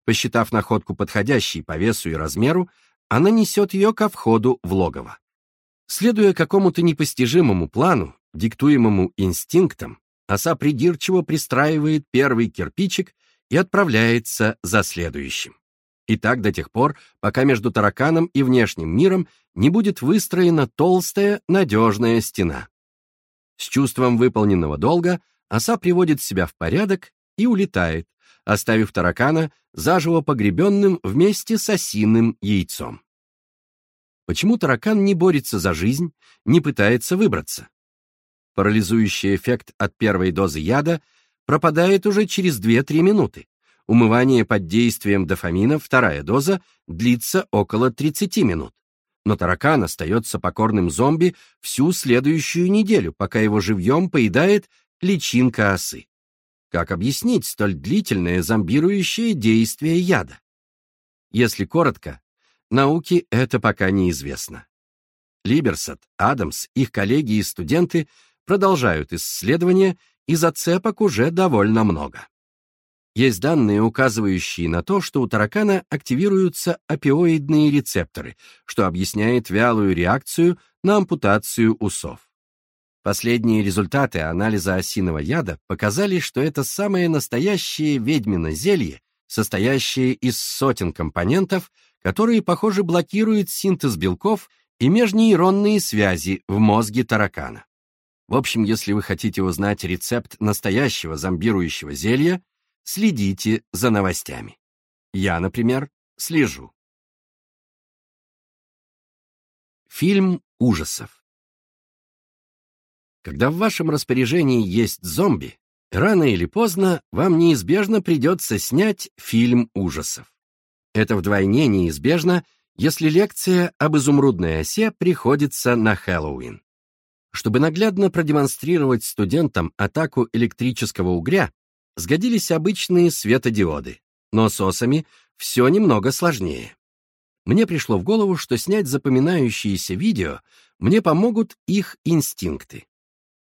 Посчитав находку подходящей по весу и размеру, она несет ее ко входу в логово. Следуя какому-то непостижимому плану, диктуемому инстинктом, оса придирчиво пристраивает первый кирпичик и отправляется за следующим. И так до тех пор, пока между тараканом и внешним миром не будет выстроена толстая, надежная стена. С чувством выполненного долга оса приводит себя в порядок и улетает, оставив таракана заживо погребенным вместе с осиным яйцом. Почему таракан не борется за жизнь, не пытается выбраться? Парализующий эффект от первой дозы яда пропадает уже через 2-3 минуты, Умывание под действием дофамина, вторая доза, длится около 30 минут. Но таракан остается покорным зомби всю следующую неделю, пока его живьем поедает личинка осы. Как объяснить столь длительное зомбирующее действие яда? Если коротко, науке это пока неизвестно. Либерсат, Адамс, их коллеги и студенты продолжают исследования, и зацепок уже довольно много. Есть данные, указывающие на то, что у таракана активируются опиоидные рецепторы, что объясняет вялую реакцию на ампутацию усов. Последние результаты анализа осиного яда показали, что это самое настоящее ведьмино зелье, состоящее из сотен компонентов, которые, похоже, блокируют синтез белков и межнейронные связи в мозге таракана. В общем, если вы хотите узнать рецепт настоящего зомбирующего зелья, следите за новостями. Я, например, слежу. Фильм ужасов. Когда в вашем распоряжении есть зомби, рано или поздно вам неизбежно придется снять фильм ужасов. Это вдвойне неизбежно, если лекция об изумрудной осе приходится на Хэллоуин. Чтобы наглядно продемонстрировать студентам атаку электрического угря, сгодились обычные светодиоды, но с осами все немного сложнее. Мне пришло в голову, что снять запоминающиеся видео мне помогут их инстинкты.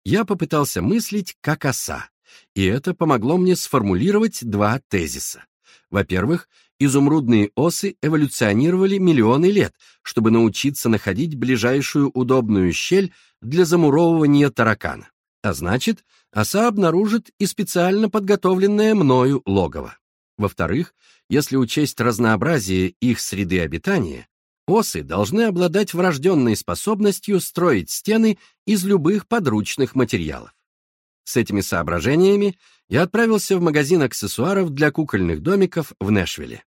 Я попытался мыслить как оса, и это помогло мне сформулировать два тезиса. Во-первых, изумрудные осы эволюционировали миллионы лет, чтобы научиться находить ближайшую удобную щель для замуровывания таракана. А значит, оса обнаружит и специально подготовленное мною логово. Во-вторых, если учесть разнообразие их среды обитания, осы должны обладать врожденной способностью строить стены из любых подручных материалов. С этими соображениями я отправился в магазин аксессуаров для кукольных домиков в Нэшвилле.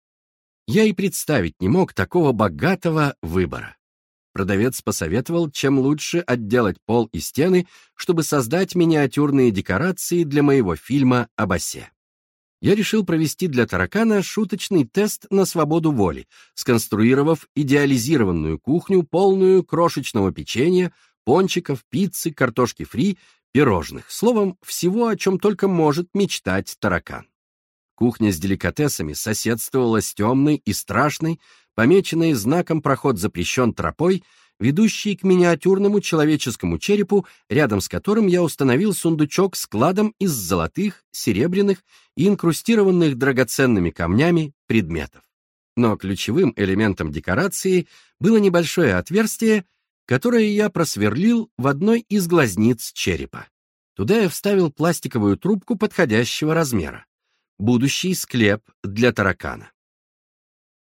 Я и представить не мог такого богатого выбора. Продавец посоветовал, чем лучше отделать пол и стены, чтобы создать миниатюрные декорации для моего фильма об осе. Я решил провести для таракана шуточный тест на свободу воли, сконструировав идеализированную кухню, полную крошечного печенья, пончиков, пиццы, картошки фри пирожных, словом, всего, о чем только может мечтать таракан. Кухня с деликатесами соседствовала с темной и страшной, помеченной знаком «Проход запрещен» тропой, ведущей к миниатюрному человеческому черепу, рядом с которым я установил сундучок с кладом из золотых, серебряных и инкрустированных драгоценными камнями предметов. Но ключевым элементом декорации было небольшое отверстие, которое я просверлил в одной из глазниц черепа. Туда я вставил пластиковую трубку подходящего размера. Будущий склеп для таракана.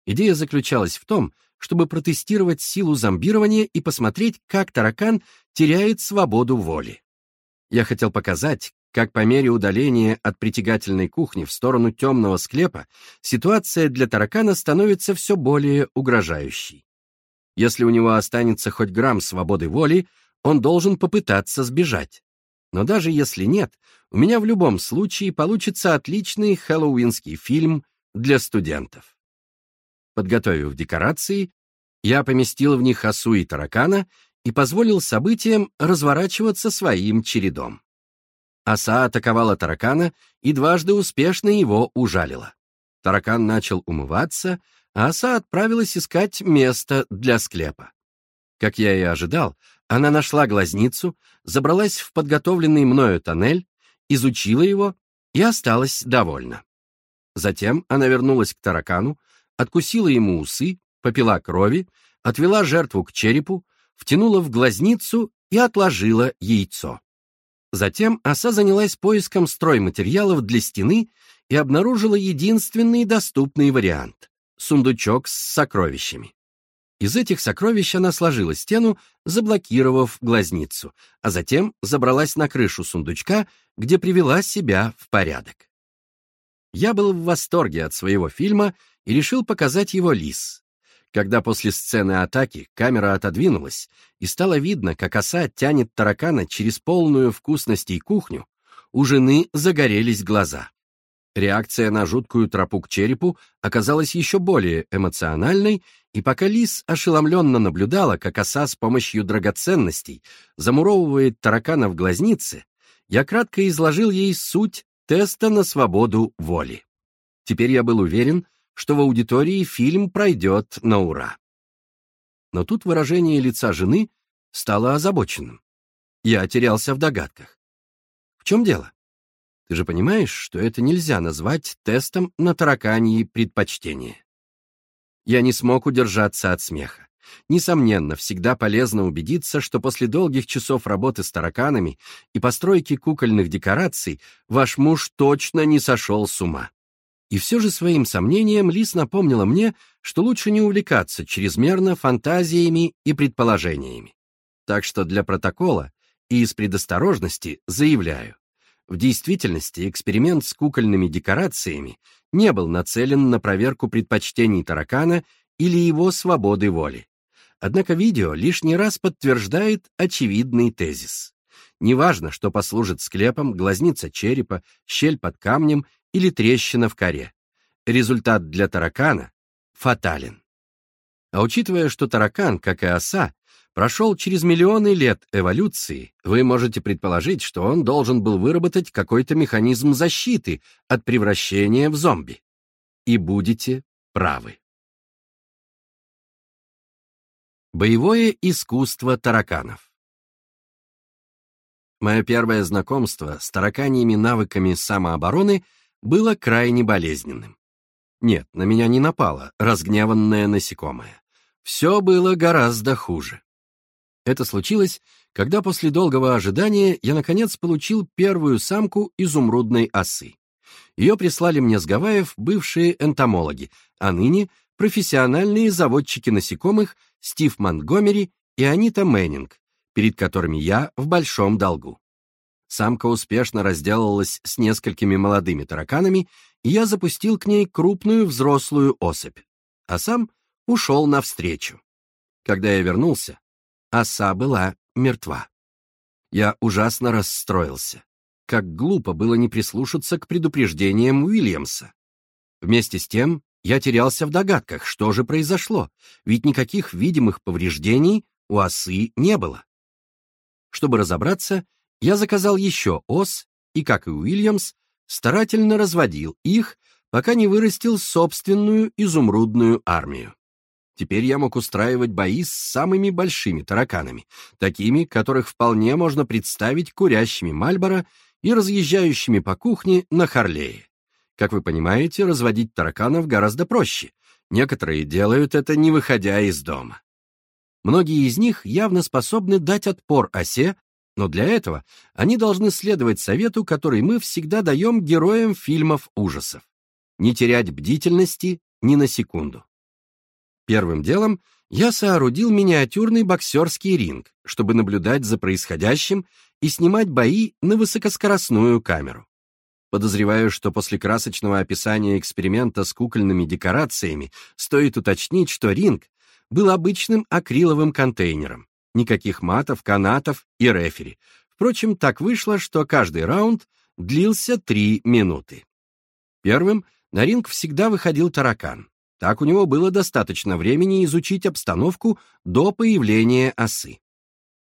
Идея заключалась в том, чтобы протестировать силу зомбирования и посмотреть, как таракан теряет свободу воли. Я хотел показать, как по мере удаления от притягательной кухни в сторону темного склепа ситуация для таракана становится все более угрожающей. Если у него останется хоть грамм свободы воли, он должен попытаться сбежать. Но даже если нет, у меня в любом случае получится отличный хэллоуинский фильм для студентов. Подготовив декорации, я поместил в них осу и таракана и позволил событиям разворачиваться своим чередом. Оса атаковала таракана и дважды успешно его ужалила. Таракан начал умываться, а оса отправилась искать место для склепа. Как я и ожидал, она нашла глазницу, забралась в подготовленный мною тоннель, изучила его и осталась довольна. Затем она вернулась к таракану, откусила ему усы, попила крови, отвела жертву к черепу, втянула в глазницу и отложила яйцо. Затем оса занялась поиском стройматериалов для стены и обнаружила единственный доступный вариант сундучок с сокровищами. Из этих сокровищ она сложила стену, заблокировав глазницу, а затем забралась на крышу сундучка, где привела себя в порядок. Я был в восторге от своего фильма и решил показать его Лис. Когда после сцены атаки камера отодвинулась, и стало видно, как оса тянет таракана через полную вкусностей кухню, у жены загорелись глаза. Реакция на жуткую тропу к черепу оказалась еще более эмоциональной, и пока Лис ошеломленно наблюдала, как оса с помощью драгоценностей замуровывает таракана в глазнице, я кратко изложил ей суть теста на свободу воли. Теперь я был уверен, что в аудитории фильм пройдет на ура. Но тут выражение лица жены стало озабоченным. Я терялся в догадках. В чем дело? Ты же понимаешь, что это нельзя назвать тестом на тараканьи предпочтения. Я не смог удержаться от смеха. Несомненно, всегда полезно убедиться, что после долгих часов работы с тараканами и постройки кукольных декораций ваш муж точно не сошел с ума. И все же своим сомнением Лис напомнила мне, что лучше не увлекаться чрезмерно фантазиями и предположениями. Так что для протокола и из предосторожности заявляю, в действительности эксперимент с кукольными декорациями не был нацелен на проверку предпочтений таракана или его свободы воли. Однако видео лишний раз подтверждает очевидный тезис. Неважно, что послужит склепом глазница черепа, щель под камнем или трещина в коре. Результат для таракана фатален. А учитывая, что таракан, как и оса, прошел через миллионы лет эволюции, вы можете предположить, что он должен был выработать какой-то механизм защиты от превращения в зомби. И будете правы. Боевое искусство тараканов Мое первое знакомство с тараканьими навыками самообороны было крайне болезненным. Нет, на меня не напало разгневанное насекомое. Все было гораздо хуже. Это случилось, когда после долгого ожидания я, наконец, получил первую самку изумрудной осы. Ее прислали мне с Гавайев бывшие энтомологи, а ныне профессиональные заводчики насекомых Стив Монтгомери и Анита Мэннинг, перед которыми я в большом долгу. Самка успешно разделалась с несколькими молодыми тараканами, и я запустил к ней крупную взрослую особь, а сам ушел навстречу. Когда я вернулся, оса была мертва. Я ужасно расстроился. Как глупо было не прислушаться к предупреждениям Уильямса. Вместе с тем я терялся в догадках, что же произошло, ведь никаких видимых повреждений у осы не было. Чтобы разобраться, я заказал еще ос и, как и Уильямс, старательно разводил их, пока не вырастил собственную изумрудную армию. Теперь я мог устраивать бои с самыми большими тараканами, такими, которых вполне можно представить курящими Мальборо и разъезжающими по кухне на Харлее. Как вы понимаете, разводить тараканов гораздо проще. Некоторые делают это, не выходя из дома. Многие из них явно способны дать отпор осе, но для этого они должны следовать совету, который мы всегда даем героям фильмов ужасов. Не терять бдительности ни на секунду. Первым делом я соорудил миниатюрный боксерский ринг, чтобы наблюдать за происходящим и снимать бои на высокоскоростную камеру. Подозреваю, что после красочного описания эксперимента с кукольными декорациями стоит уточнить, что ринг был обычным акриловым контейнером. Никаких матов, канатов и рефери. Впрочем, так вышло, что каждый раунд длился три минуты. Первым на ринг всегда выходил таракан. Так у него было достаточно времени изучить обстановку до появления осы.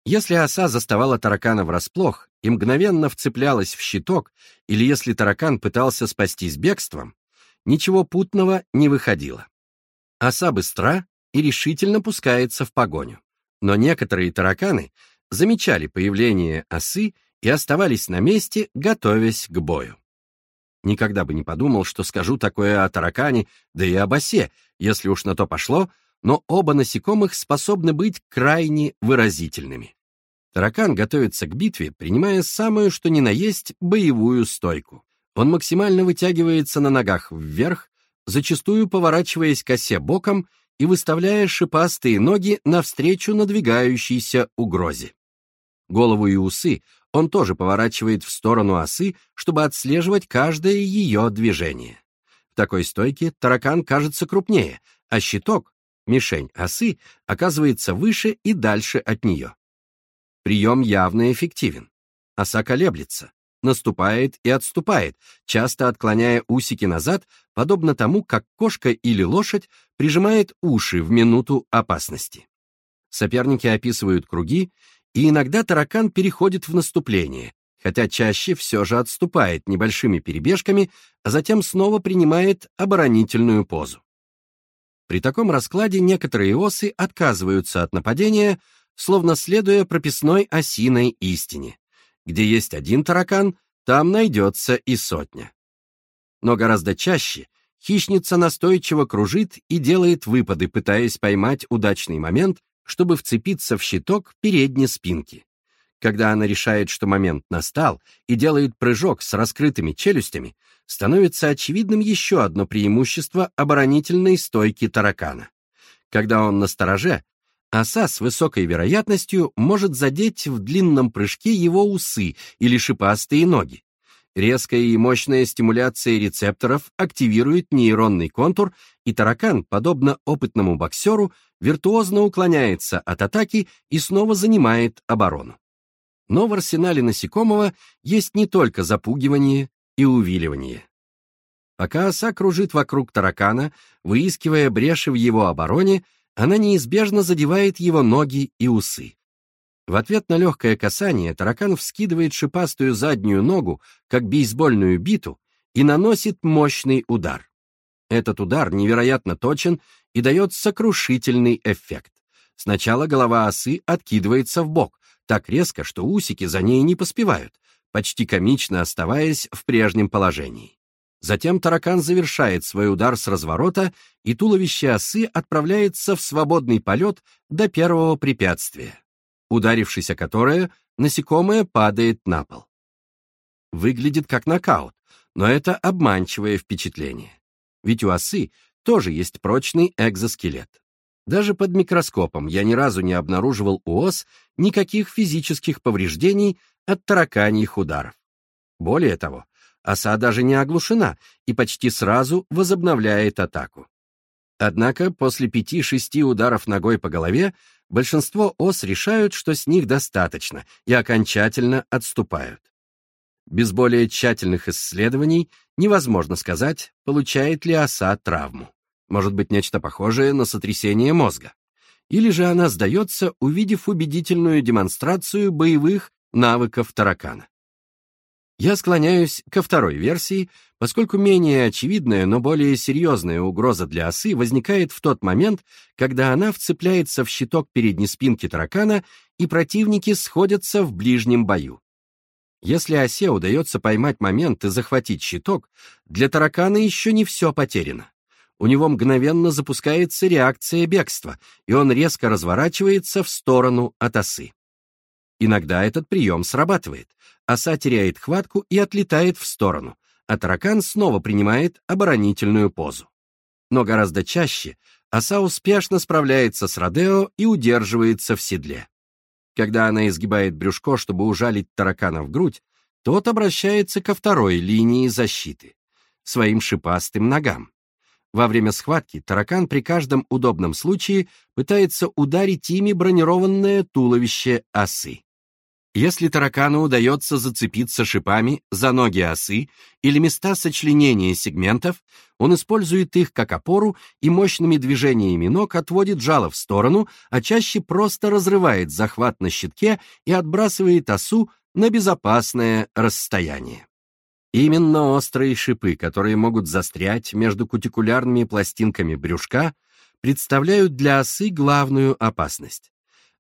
Если оса заставала таракана врасплох и мгновенно вцеплялась в щиток, или если таракан пытался спастись бегством, ничего путного не выходило. Оса быстра и решительно пускается в погоню. Но некоторые тараканы замечали появление осы и оставались на месте, готовясь к бою. Никогда бы не подумал, что скажу такое о таракане, да и об осе, если уж на то пошло, но оба насекомых способны быть крайне выразительными. Таракан готовится к битве, принимая самую что ни на есть боевую стойку. Он максимально вытягивается на ногах вверх, зачастую поворачиваясь к осе боком и выставляя шипастые ноги навстречу надвигающейся угрозе. Голову и усы он тоже поворачивает в сторону осы, чтобы отслеживать каждое ее движение. В такой стойке таракан кажется крупнее, а щиток, мишень осы, оказывается выше и дальше от нее. Прием явно эффективен. Оса колеблется, наступает и отступает, часто отклоняя усики назад, подобно тому, как кошка или лошадь прижимает уши в минуту опасности. Соперники описывают круги, и иногда таракан переходит в наступление, хотя чаще все же отступает небольшими перебежками, а затем снова принимает оборонительную позу. При таком раскладе некоторые осы отказываются от нападения, словно следуя прописной осиной истине. Где есть один таракан, там найдется и сотня. Но гораздо чаще хищница настойчиво кружит и делает выпады, пытаясь поймать удачный момент, чтобы вцепиться в щиток передней спинки. Когда она решает, что момент настал, и делает прыжок с раскрытыми челюстями, становится очевидным еще одно преимущество оборонительной стойки таракана. Когда он на стороже, оса с высокой вероятностью может задеть в длинном прыжке его усы или шипастые ноги. Резкая и мощная стимуляция рецепторов активирует нейронный контур, и таракан, подобно опытному боксеру, виртуозно уклоняется от атаки и снова занимает оборону. Но в арсенале насекомого есть не только запугивание и увиливание. Пока оса кружит вокруг таракана, выискивая бреши в его обороне, она неизбежно задевает его ноги и усы. В ответ на легкое касание таракан вскидывает шипастую заднюю ногу, как бейсбольную биту, и наносит мощный удар. Этот удар невероятно точен и дает сокрушительный эффект. Сначала голова осы откидывается в бок, так резко, что усики за ней не поспевают, почти комично оставаясь в прежнем положении. Затем таракан завершает свой удар с разворота, и туловище осы отправляется в свободный полет до первого препятствия, ударившись о которое, насекомое падает на пол. Выглядит как нокаут, но это обманчивое впечатление. Ведь у осы тоже есть прочный экзоскелет. Даже под микроскопом я ни разу не обнаруживал у ос никаких физических повреждений от тараканьих ударов. Более того, оса даже не оглушена и почти сразу возобновляет атаку. Однако после пяти-шести ударов ногой по голове большинство ос решают, что с них достаточно, и окончательно отступают. Без более тщательных исследований невозможно сказать, получает ли оса травму. Может быть, нечто похожее на сотрясение мозга. Или же она сдается, увидев убедительную демонстрацию боевых навыков таракана. Я склоняюсь ко второй версии, поскольку менее очевидная, но более серьезная угроза для осы возникает в тот момент, когда она вцепляется в щиток передней спинки таракана и противники сходятся в ближнем бою. Если осе удается поймать момент и захватить щиток, для таракана еще не все потеряно у него мгновенно запускается реакция бегства, и он резко разворачивается в сторону от осы. Иногда этот прием срабатывает. Оса теряет хватку и отлетает в сторону, а таракан снова принимает оборонительную позу. Но гораздо чаще оса успешно справляется с Родео и удерживается в седле. Когда она изгибает брюшко, чтобы ужалить таракана в грудь, тот обращается ко второй линии защиты, своим шипастым ногам. Во время схватки таракан при каждом удобном случае пытается ударить ими бронированное туловище осы. Если таракану удается зацепиться шипами за ноги осы или места сочленения сегментов, он использует их как опору и мощными движениями ног отводит жало в сторону, а чаще просто разрывает захват на щитке и отбрасывает осу на безопасное расстояние. Именно острые шипы, которые могут застрять между кутикулярными пластинками брюшка, представляют для осы главную опасность.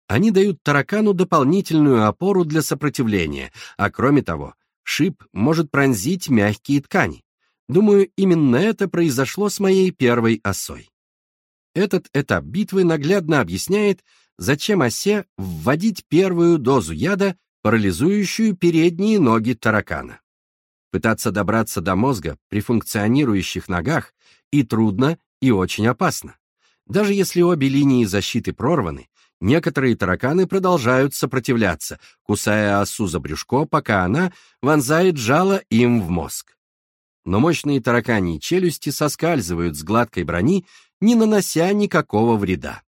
Они дают таракану дополнительную опору для сопротивления, а кроме того, шип может пронзить мягкие ткани. Думаю, именно это произошло с моей первой осой. Этот этап битвы наглядно объясняет, зачем осе вводить первую дозу яда, парализующую передние ноги таракана. Пытаться добраться до мозга при функционирующих ногах и трудно, и очень опасно. Даже если обе линии защиты прорваны, некоторые тараканы продолжают сопротивляться, кусая осу за брюшко, пока она вонзает жало им в мозг. Но мощные тараканьи челюсти соскальзывают с гладкой брони, не нанося никакого вреда.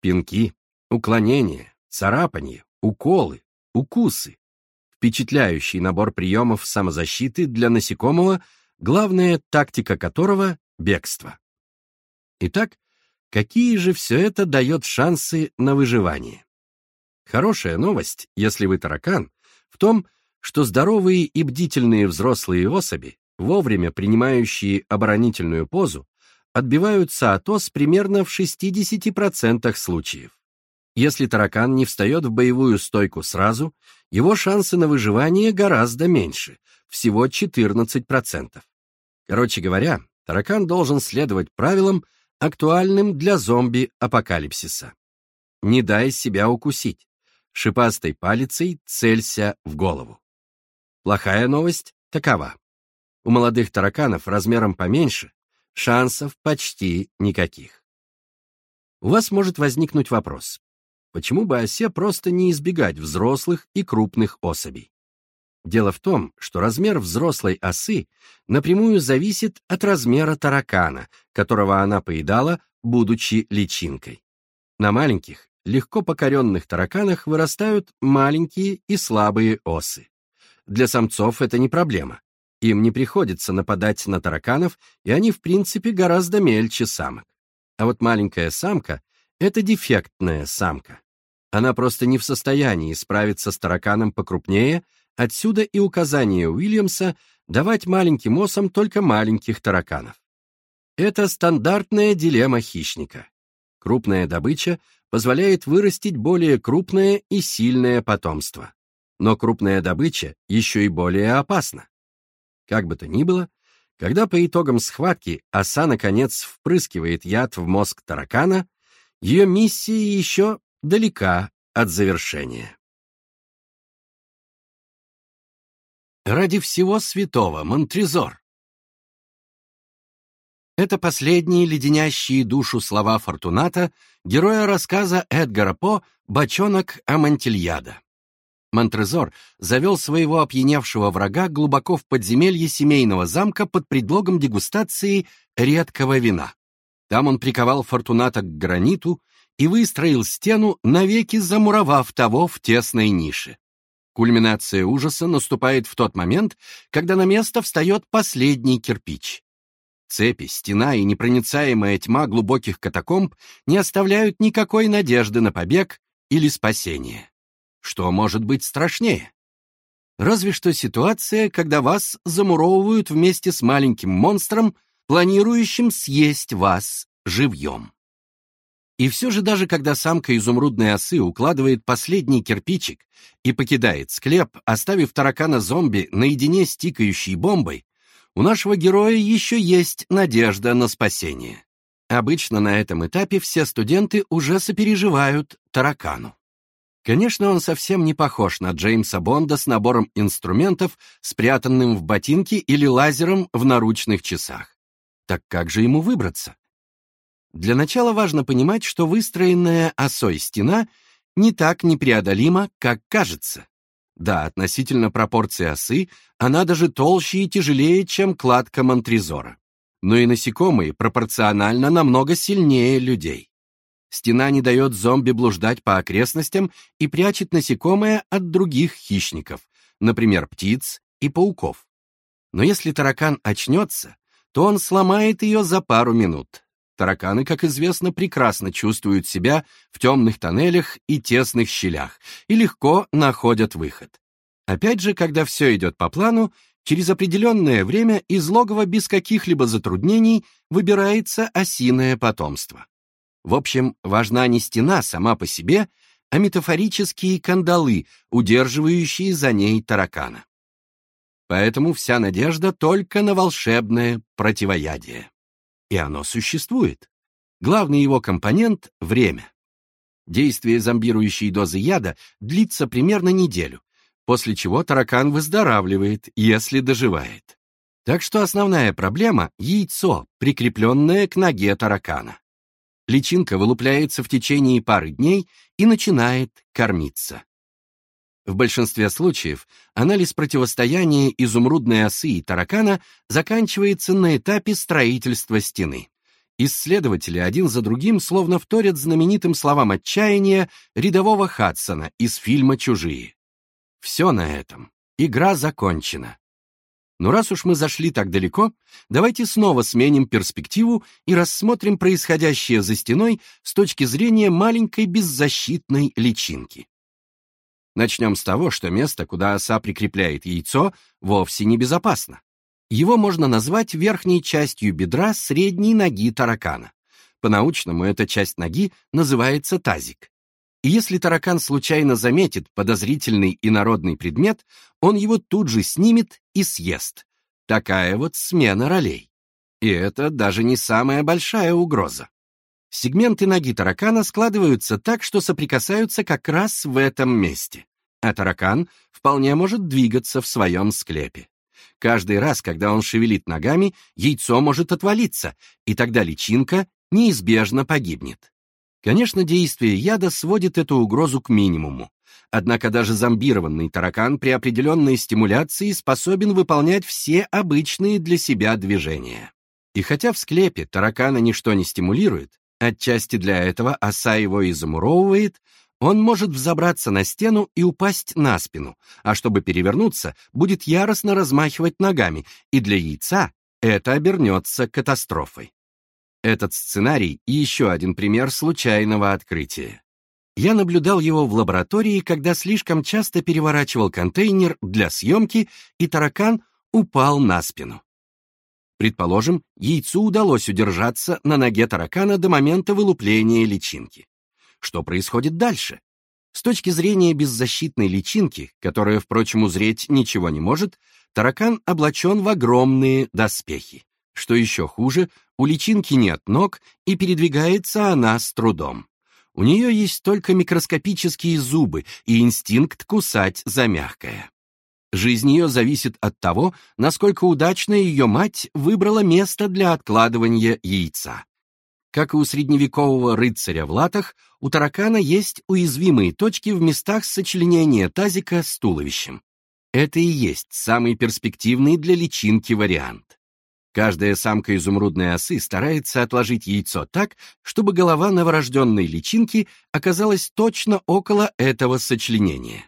Пинки, уклонения, царапания, уколы, укусы впечатляющий набор приемов самозащиты для насекомого, главная тактика которого — бегство. Итак, какие же все это дает шансы на выживание? Хорошая новость, если вы таракан, в том, что здоровые и бдительные взрослые особи, вовремя принимающие оборонительную позу, отбиваются от ос примерно в 60% случаев. Если таракан не встает в боевую стойку сразу, его шансы на выживание гораздо меньше, всего 14%. Короче говоря, таракан должен следовать правилам, актуальным для зомби-апокалипсиса. Не дай себя укусить. Шипастой палицей целься в голову. Плохая новость такова. У молодых тараканов размером поменьше шансов почти никаких. У вас может возникнуть вопрос. Почему бы осе просто не избегать взрослых и крупных особей? Дело в том, что размер взрослой осы напрямую зависит от размера таракана, которого она поедала, будучи личинкой. На маленьких, легко покоренных тараканах вырастают маленькие и слабые осы. Для самцов это не проблема. Им не приходится нападать на тараканов, и они, в принципе, гораздо мельче самок. А вот маленькая самка — это дефектная самка. Она просто не в состоянии справиться с тараканом покрупнее, отсюда и указание Уильямса давать маленьким осам только маленьких тараканов. Это стандартная дилемма хищника. Крупная добыча позволяет вырастить более крупное и сильное потомство. Но крупная добыча еще и более опасна. Как бы то ни было, когда по итогам схватки оса наконец впрыскивает яд в мозг таракана, ее миссия еще далека от завершения. Ради всего святого, Монтрезор! Это последние леденящие душу слова Фортуната, героя рассказа Эдгара По «Бочонок Амантильяда». Монтрезор завел своего опьяневшего врага глубоко в подземелье семейного замка под предлогом дегустации редкого вина. Там он приковал Фортуната к граниту и выстроил стену, навеки замуровав того в тесной нише. Кульминация ужаса наступает в тот момент, когда на место встает последний кирпич. Цепи, стена и непроницаемая тьма глубоких катакомб не оставляют никакой надежды на побег или спасение. Что может быть страшнее? Разве что ситуация, когда вас замуровывают вместе с маленьким монстром, планирующим съесть вас живьем. И все же даже когда самка изумрудной осы укладывает последний кирпичик и покидает склеп, оставив таракана-зомби наедине с тикающей бомбой, у нашего героя еще есть надежда на спасение. Обычно на этом этапе все студенты уже сопереживают таракану. Конечно, он совсем не похож на Джеймса Бонда с набором инструментов, спрятанным в ботинке или лазером в наручных часах. Так как же ему выбраться? Для начала важно понимать, что выстроенная осой стена не так непреодолима, как кажется. Да, относительно пропорции осы она даже толще и тяжелее, чем кладка Монтрезора. Но и насекомые пропорционально намного сильнее людей. Стена не дает зомби блуждать по окрестностям и прячет насекомое от других хищников, например, птиц и пауков. Но если таракан очнется, то он сломает ее за пару минут. Тараканы, как известно, прекрасно чувствуют себя в темных тоннелях и тесных щелях и легко находят выход. Опять же, когда все идет по плану, через определенное время из логова без каких-либо затруднений выбирается осиное потомство. В общем, важна не стена сама по себе, а метафорические кандалы, удерживающие за ней таракана. Поэтому вся надежда только на волшебное противоядие. И оно существует. Главный его компонент — время. Действие зомбирующей дозы яда длится примерно неделю, после чего таракан выздоравливает, если доживает. Так что основная проблема — яйцо, прикрепленное к ноге таракана личинка вылупляется в течение пары дней и начинает кормиться. В большинстве случаев анализ противостояния изумрудной осы и таракана заканчивается на этапе строительства стены. Исследователи один за другим словно вторят знаменитым словам отчаяния рядового Хадсона из фильма «Чужие». Все на этом. Игра закончена. Но раз уж мы зашли так далеко, давайте снова сменим перспективу и рассмотрим происходящее за стеной с точки зрения маленькой беззащитной личинки. Начнем с того, что место, куда оса прикрепляет яйцо, вовсе не безопасно. Его можно назвать верхней частью бедра средней ноги таракана. По-научному эта часть ноги называется тазик. и если таракан случайно заметит подозрительный инородный предмет, он его тут же снимет и съест. Такая вот смена ролей. И это даже не самая большая угроза. Сегменты ноги таракана складываются так, что соприкасаются как раз в этом месте, а таракан вполне может двигаться в своем склепе. Каждый раз, когда он шевелит ногами, яйцо может отвалиться, и тогда личинка неизбежно погибнет. Конечно, действие яда сводит эту угрозу к минимуму. Однако даже зомбированный таракан при определенной стимуляции способен выполнять все обычные для себя движения. И хотя в склепе таракана ничто не стимулирует, отчасти для этого оса его изумровывает, он может взобраться на стену и упасть на спину, а чтобы перевернуться, будет яростно размахивать ногами, и для яйца это обернется катастрофой. Этот сценарий — еще один пример случайного открытия. Я наблюдал его в лаборатории, когда слишком часто переворачивал контейнер для съемки, и таракан упал на спину. Предположим, яйцу удалось удержаться на ноге таракана до момента вылупления личинки. Что происходит дальше? С точки зрения беззащитной личинки, которая, впрочем, узреть ничего не может, таракан облачен в огромные доспехи. Что еще хуже, у личинки нет ног, и передвигается она с трудом. У нее есть только микроскопические зубы и инстинкт кусать за мягкое. Жизнь ее зависит от того, насколько удачно ее мать выбрала место для откладывания яйца. Как и у средневекового рыцаря в латах, у таракана есть уязвимые точки в местах сочленения тазика с туловищем. Это и есть самый перспективный для личинки вариант. Каждая самка изумрудной осы старается отложить яйцо так, чтобы голова новорожденной личинки оказалась точно около этого сочленения.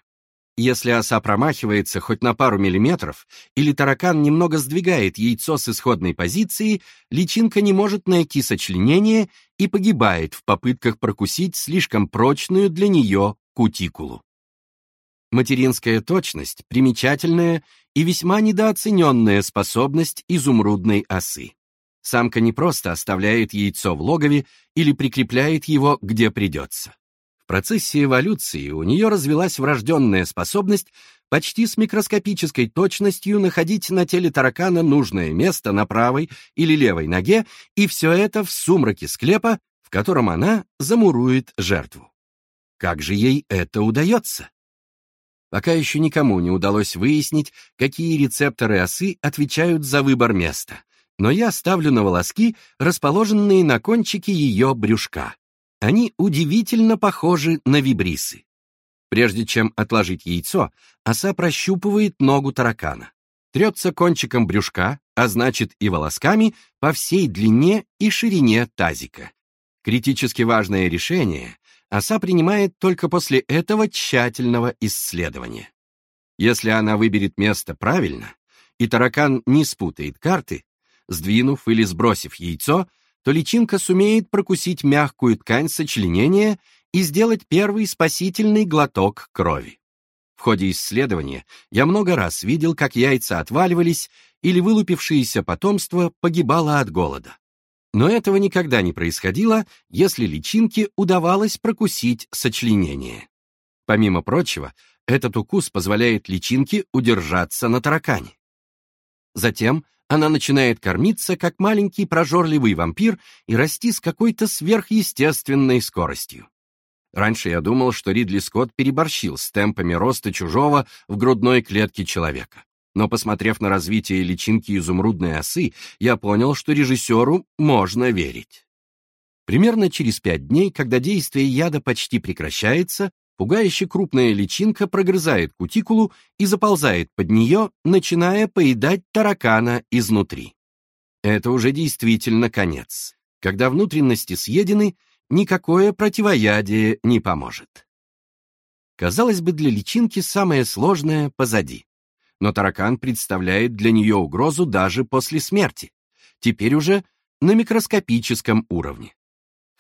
Если оса промахивается хоть на пару миллиметров, или таракан немного сдвигает яйцо с исходной позиции, личинка не может найти сочленение и погибает в попытках прокусить слишком прочную для нее кутикулу. Материнская точность — примечательная и весьма недооцененная способность изумрудной осы. Самка не просто оставляет яйцо в логове или прикрепляет его где придется процессе эволюции у нее развилась врожденная способность почти с микроскопической точностью находить на теле таракана нужное место на правой или левой ноге, и все это в сумраке склепа, в котором она замурует жертву. Как же ей это удается? Пока еще никому не удалось выяснить, какие рецепторы осы отвечают за выбор места, но я ставлю на волоски, расположенные на кончике ее брюшка. Они удивительно похожи на вибрисы. Прежде чем отложить яйцо, оса прощупывает ногу таракана, трется кончиком брюшка, а значит и волосками, по всей длине и ширине тазика. Критически важное решение оса принимает только после этого тщательного исследования. Если она выберет место правильно, и таракан не спутает карты, сдвинув или сбросив яйцо, то личинка сумеет прокусить мягкую ткань сочленения и сделать первый спасительный глоток крови. В ходе исследования я много раз видел, как яйца отваливались или вылупившееся потомство погибало от голода. Но этого никогда не происходило, если личинке удавалось прокусить сочленение. Помимо прочего, этот укус позволяет личинке удержаться на таракане. Затем она начинает кормиться, как маленький прожорливый вампир, и расти с какой-то сверхъестественной скоростью. Раньше я думал, что Ридли Скотт переборщил с темпами роста чужого в грудной клетке человека. Но, посмотрев на развитие личинки изумрудной осы, я понял, что режиссеру можно верить. Примерно через пять дней, когда действие яда почти прекращается, Пугающе крупная личинка прогрызает кутикулу и заползает под нее, начиная поедать таракана изнутри. Это уже действительно конец. Когда внутренности съедены, никакое противоядие не поможет. Казалось бы, для личинки самое сложное позади. Но таракан представляет для нее угрозу даже после смерти. Теперь уже на микроскопическом уровне.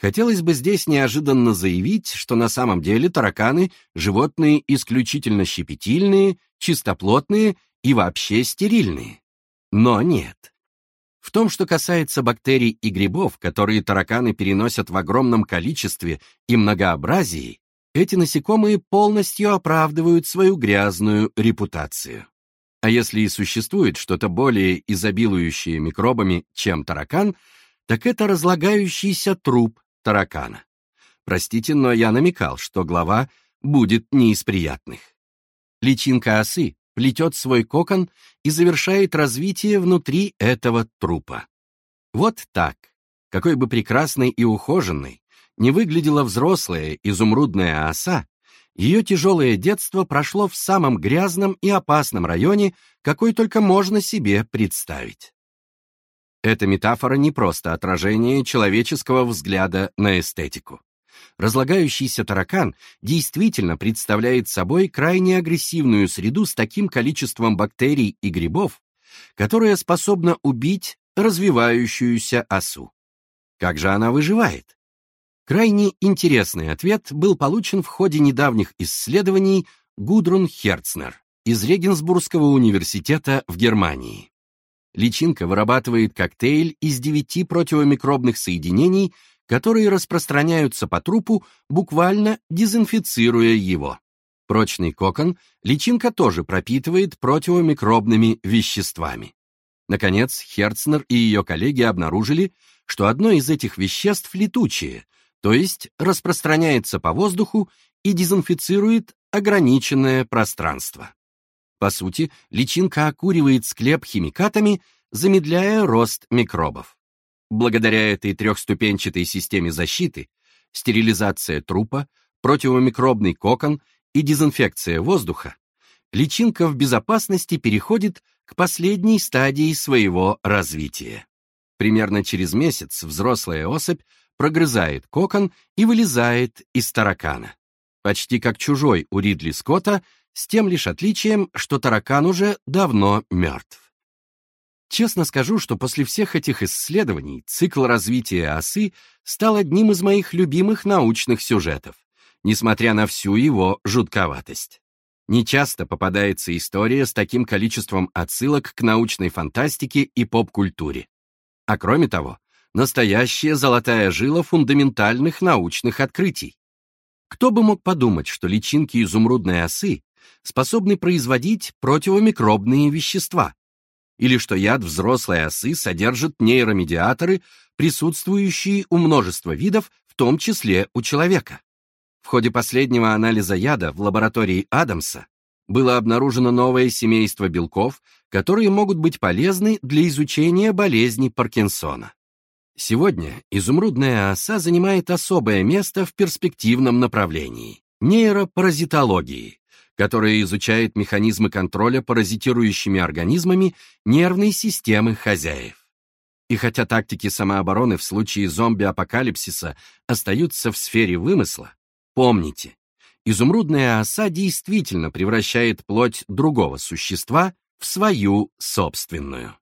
Хотелось бы здесь неожиданно заявить, что на самом деле тараканы — животные исключительно щепетильные, чистоплотные и вообще стерильные. Но нет. В том, что касается бактерий и грибов, которые тараканы переносят в огромном количестве и многообразии, эти насекомые полностью оправдывают свою грязную репутацию. А если и существует что-то более изобилующее микробами, чем таракан, так это разлагающийся труп таракана. Простите, но я намекал, что глава будет не из приятных. Личинка осы плетет свой кокон и завершает развитие внутри этого трупа. Вот так, какой бы прекрасной и ухоженной не выглядела взрослая изумрудная оса, ее тяжелое детство прошло в самом грязном и опасном районе, какой только можно себе представить. Эта метафора не просто отражение человеческого взгляда на эстетику. Разлагающийся таракан действительно представляет собой крайне агрессивную среду с таким количеством бактерий и грибов, которая способна убить развивающуюся осу. Как же она выживает? Крайне интересный ответ был получен в ходе недавних исследований Гудрун Херцнер из Регенсбургского университета в Германии. Личинка вырабатывает коктейль из девяти противомикробных соединений, которые распространяются по трупу, буквально дезинфицируя его. Прочный кокон личинка тоже пропитывает противомикробными веществами. Наконец, Херцнер и ее коллеги обнаружили, что одно из этих веществ летучее, то есть распространяется по воздуху и дезинфицирует ограниченное пространство. По сути, личинка окуривает склеп химикатами, замедляя рост микробов. Благодаря этой трехступенчатой системе защиты стерилизация трупа, противомикробный кокон и дезинфекция воздуха, личинка в безопасности переходит к последней стадии своего развития. Примерно через месяц взрослая особь прогрызает кокон и вылезает из таракана. Почти как чужой у Ридли Скотта, с тем лишь отличием, что таракан уже давно мертв. Честно скажу, что после всех этих исследований цикл развития осы стал одним из моих любимых научных сюжетов, несмотря на всю его жутковатость. Нечасто попадается история с таким количеством отсылок к научной фантастике и поп-культуре. А кроме того, настоящая золотая жила фундаментальных научных открытий. Кто бы мог подумать, что личинки изумрудной осы способны производить противомикробные вещества, или что яд взрослой осы содержит нейромедиаторы, присутствующие у множества видов, в том числе у человека. В ходе последнего анализа яда в лаборатории Адамса было обнаружено новое семейство белков, которые могут быть полезны для изучения болезни Паркинсона. Сегодня изумрудная оса занимает особое место в перспективном направлении – нейропаразитологии, которая изучает механизмы контроля паразитирующими организмами нервной системы хозяев. И хотя тактики самообороны в случае зомби-апокалипсиса остаются в сфере вымысла, помните, изумрудная оса действительно превращает плоть другого существа в свою собственную.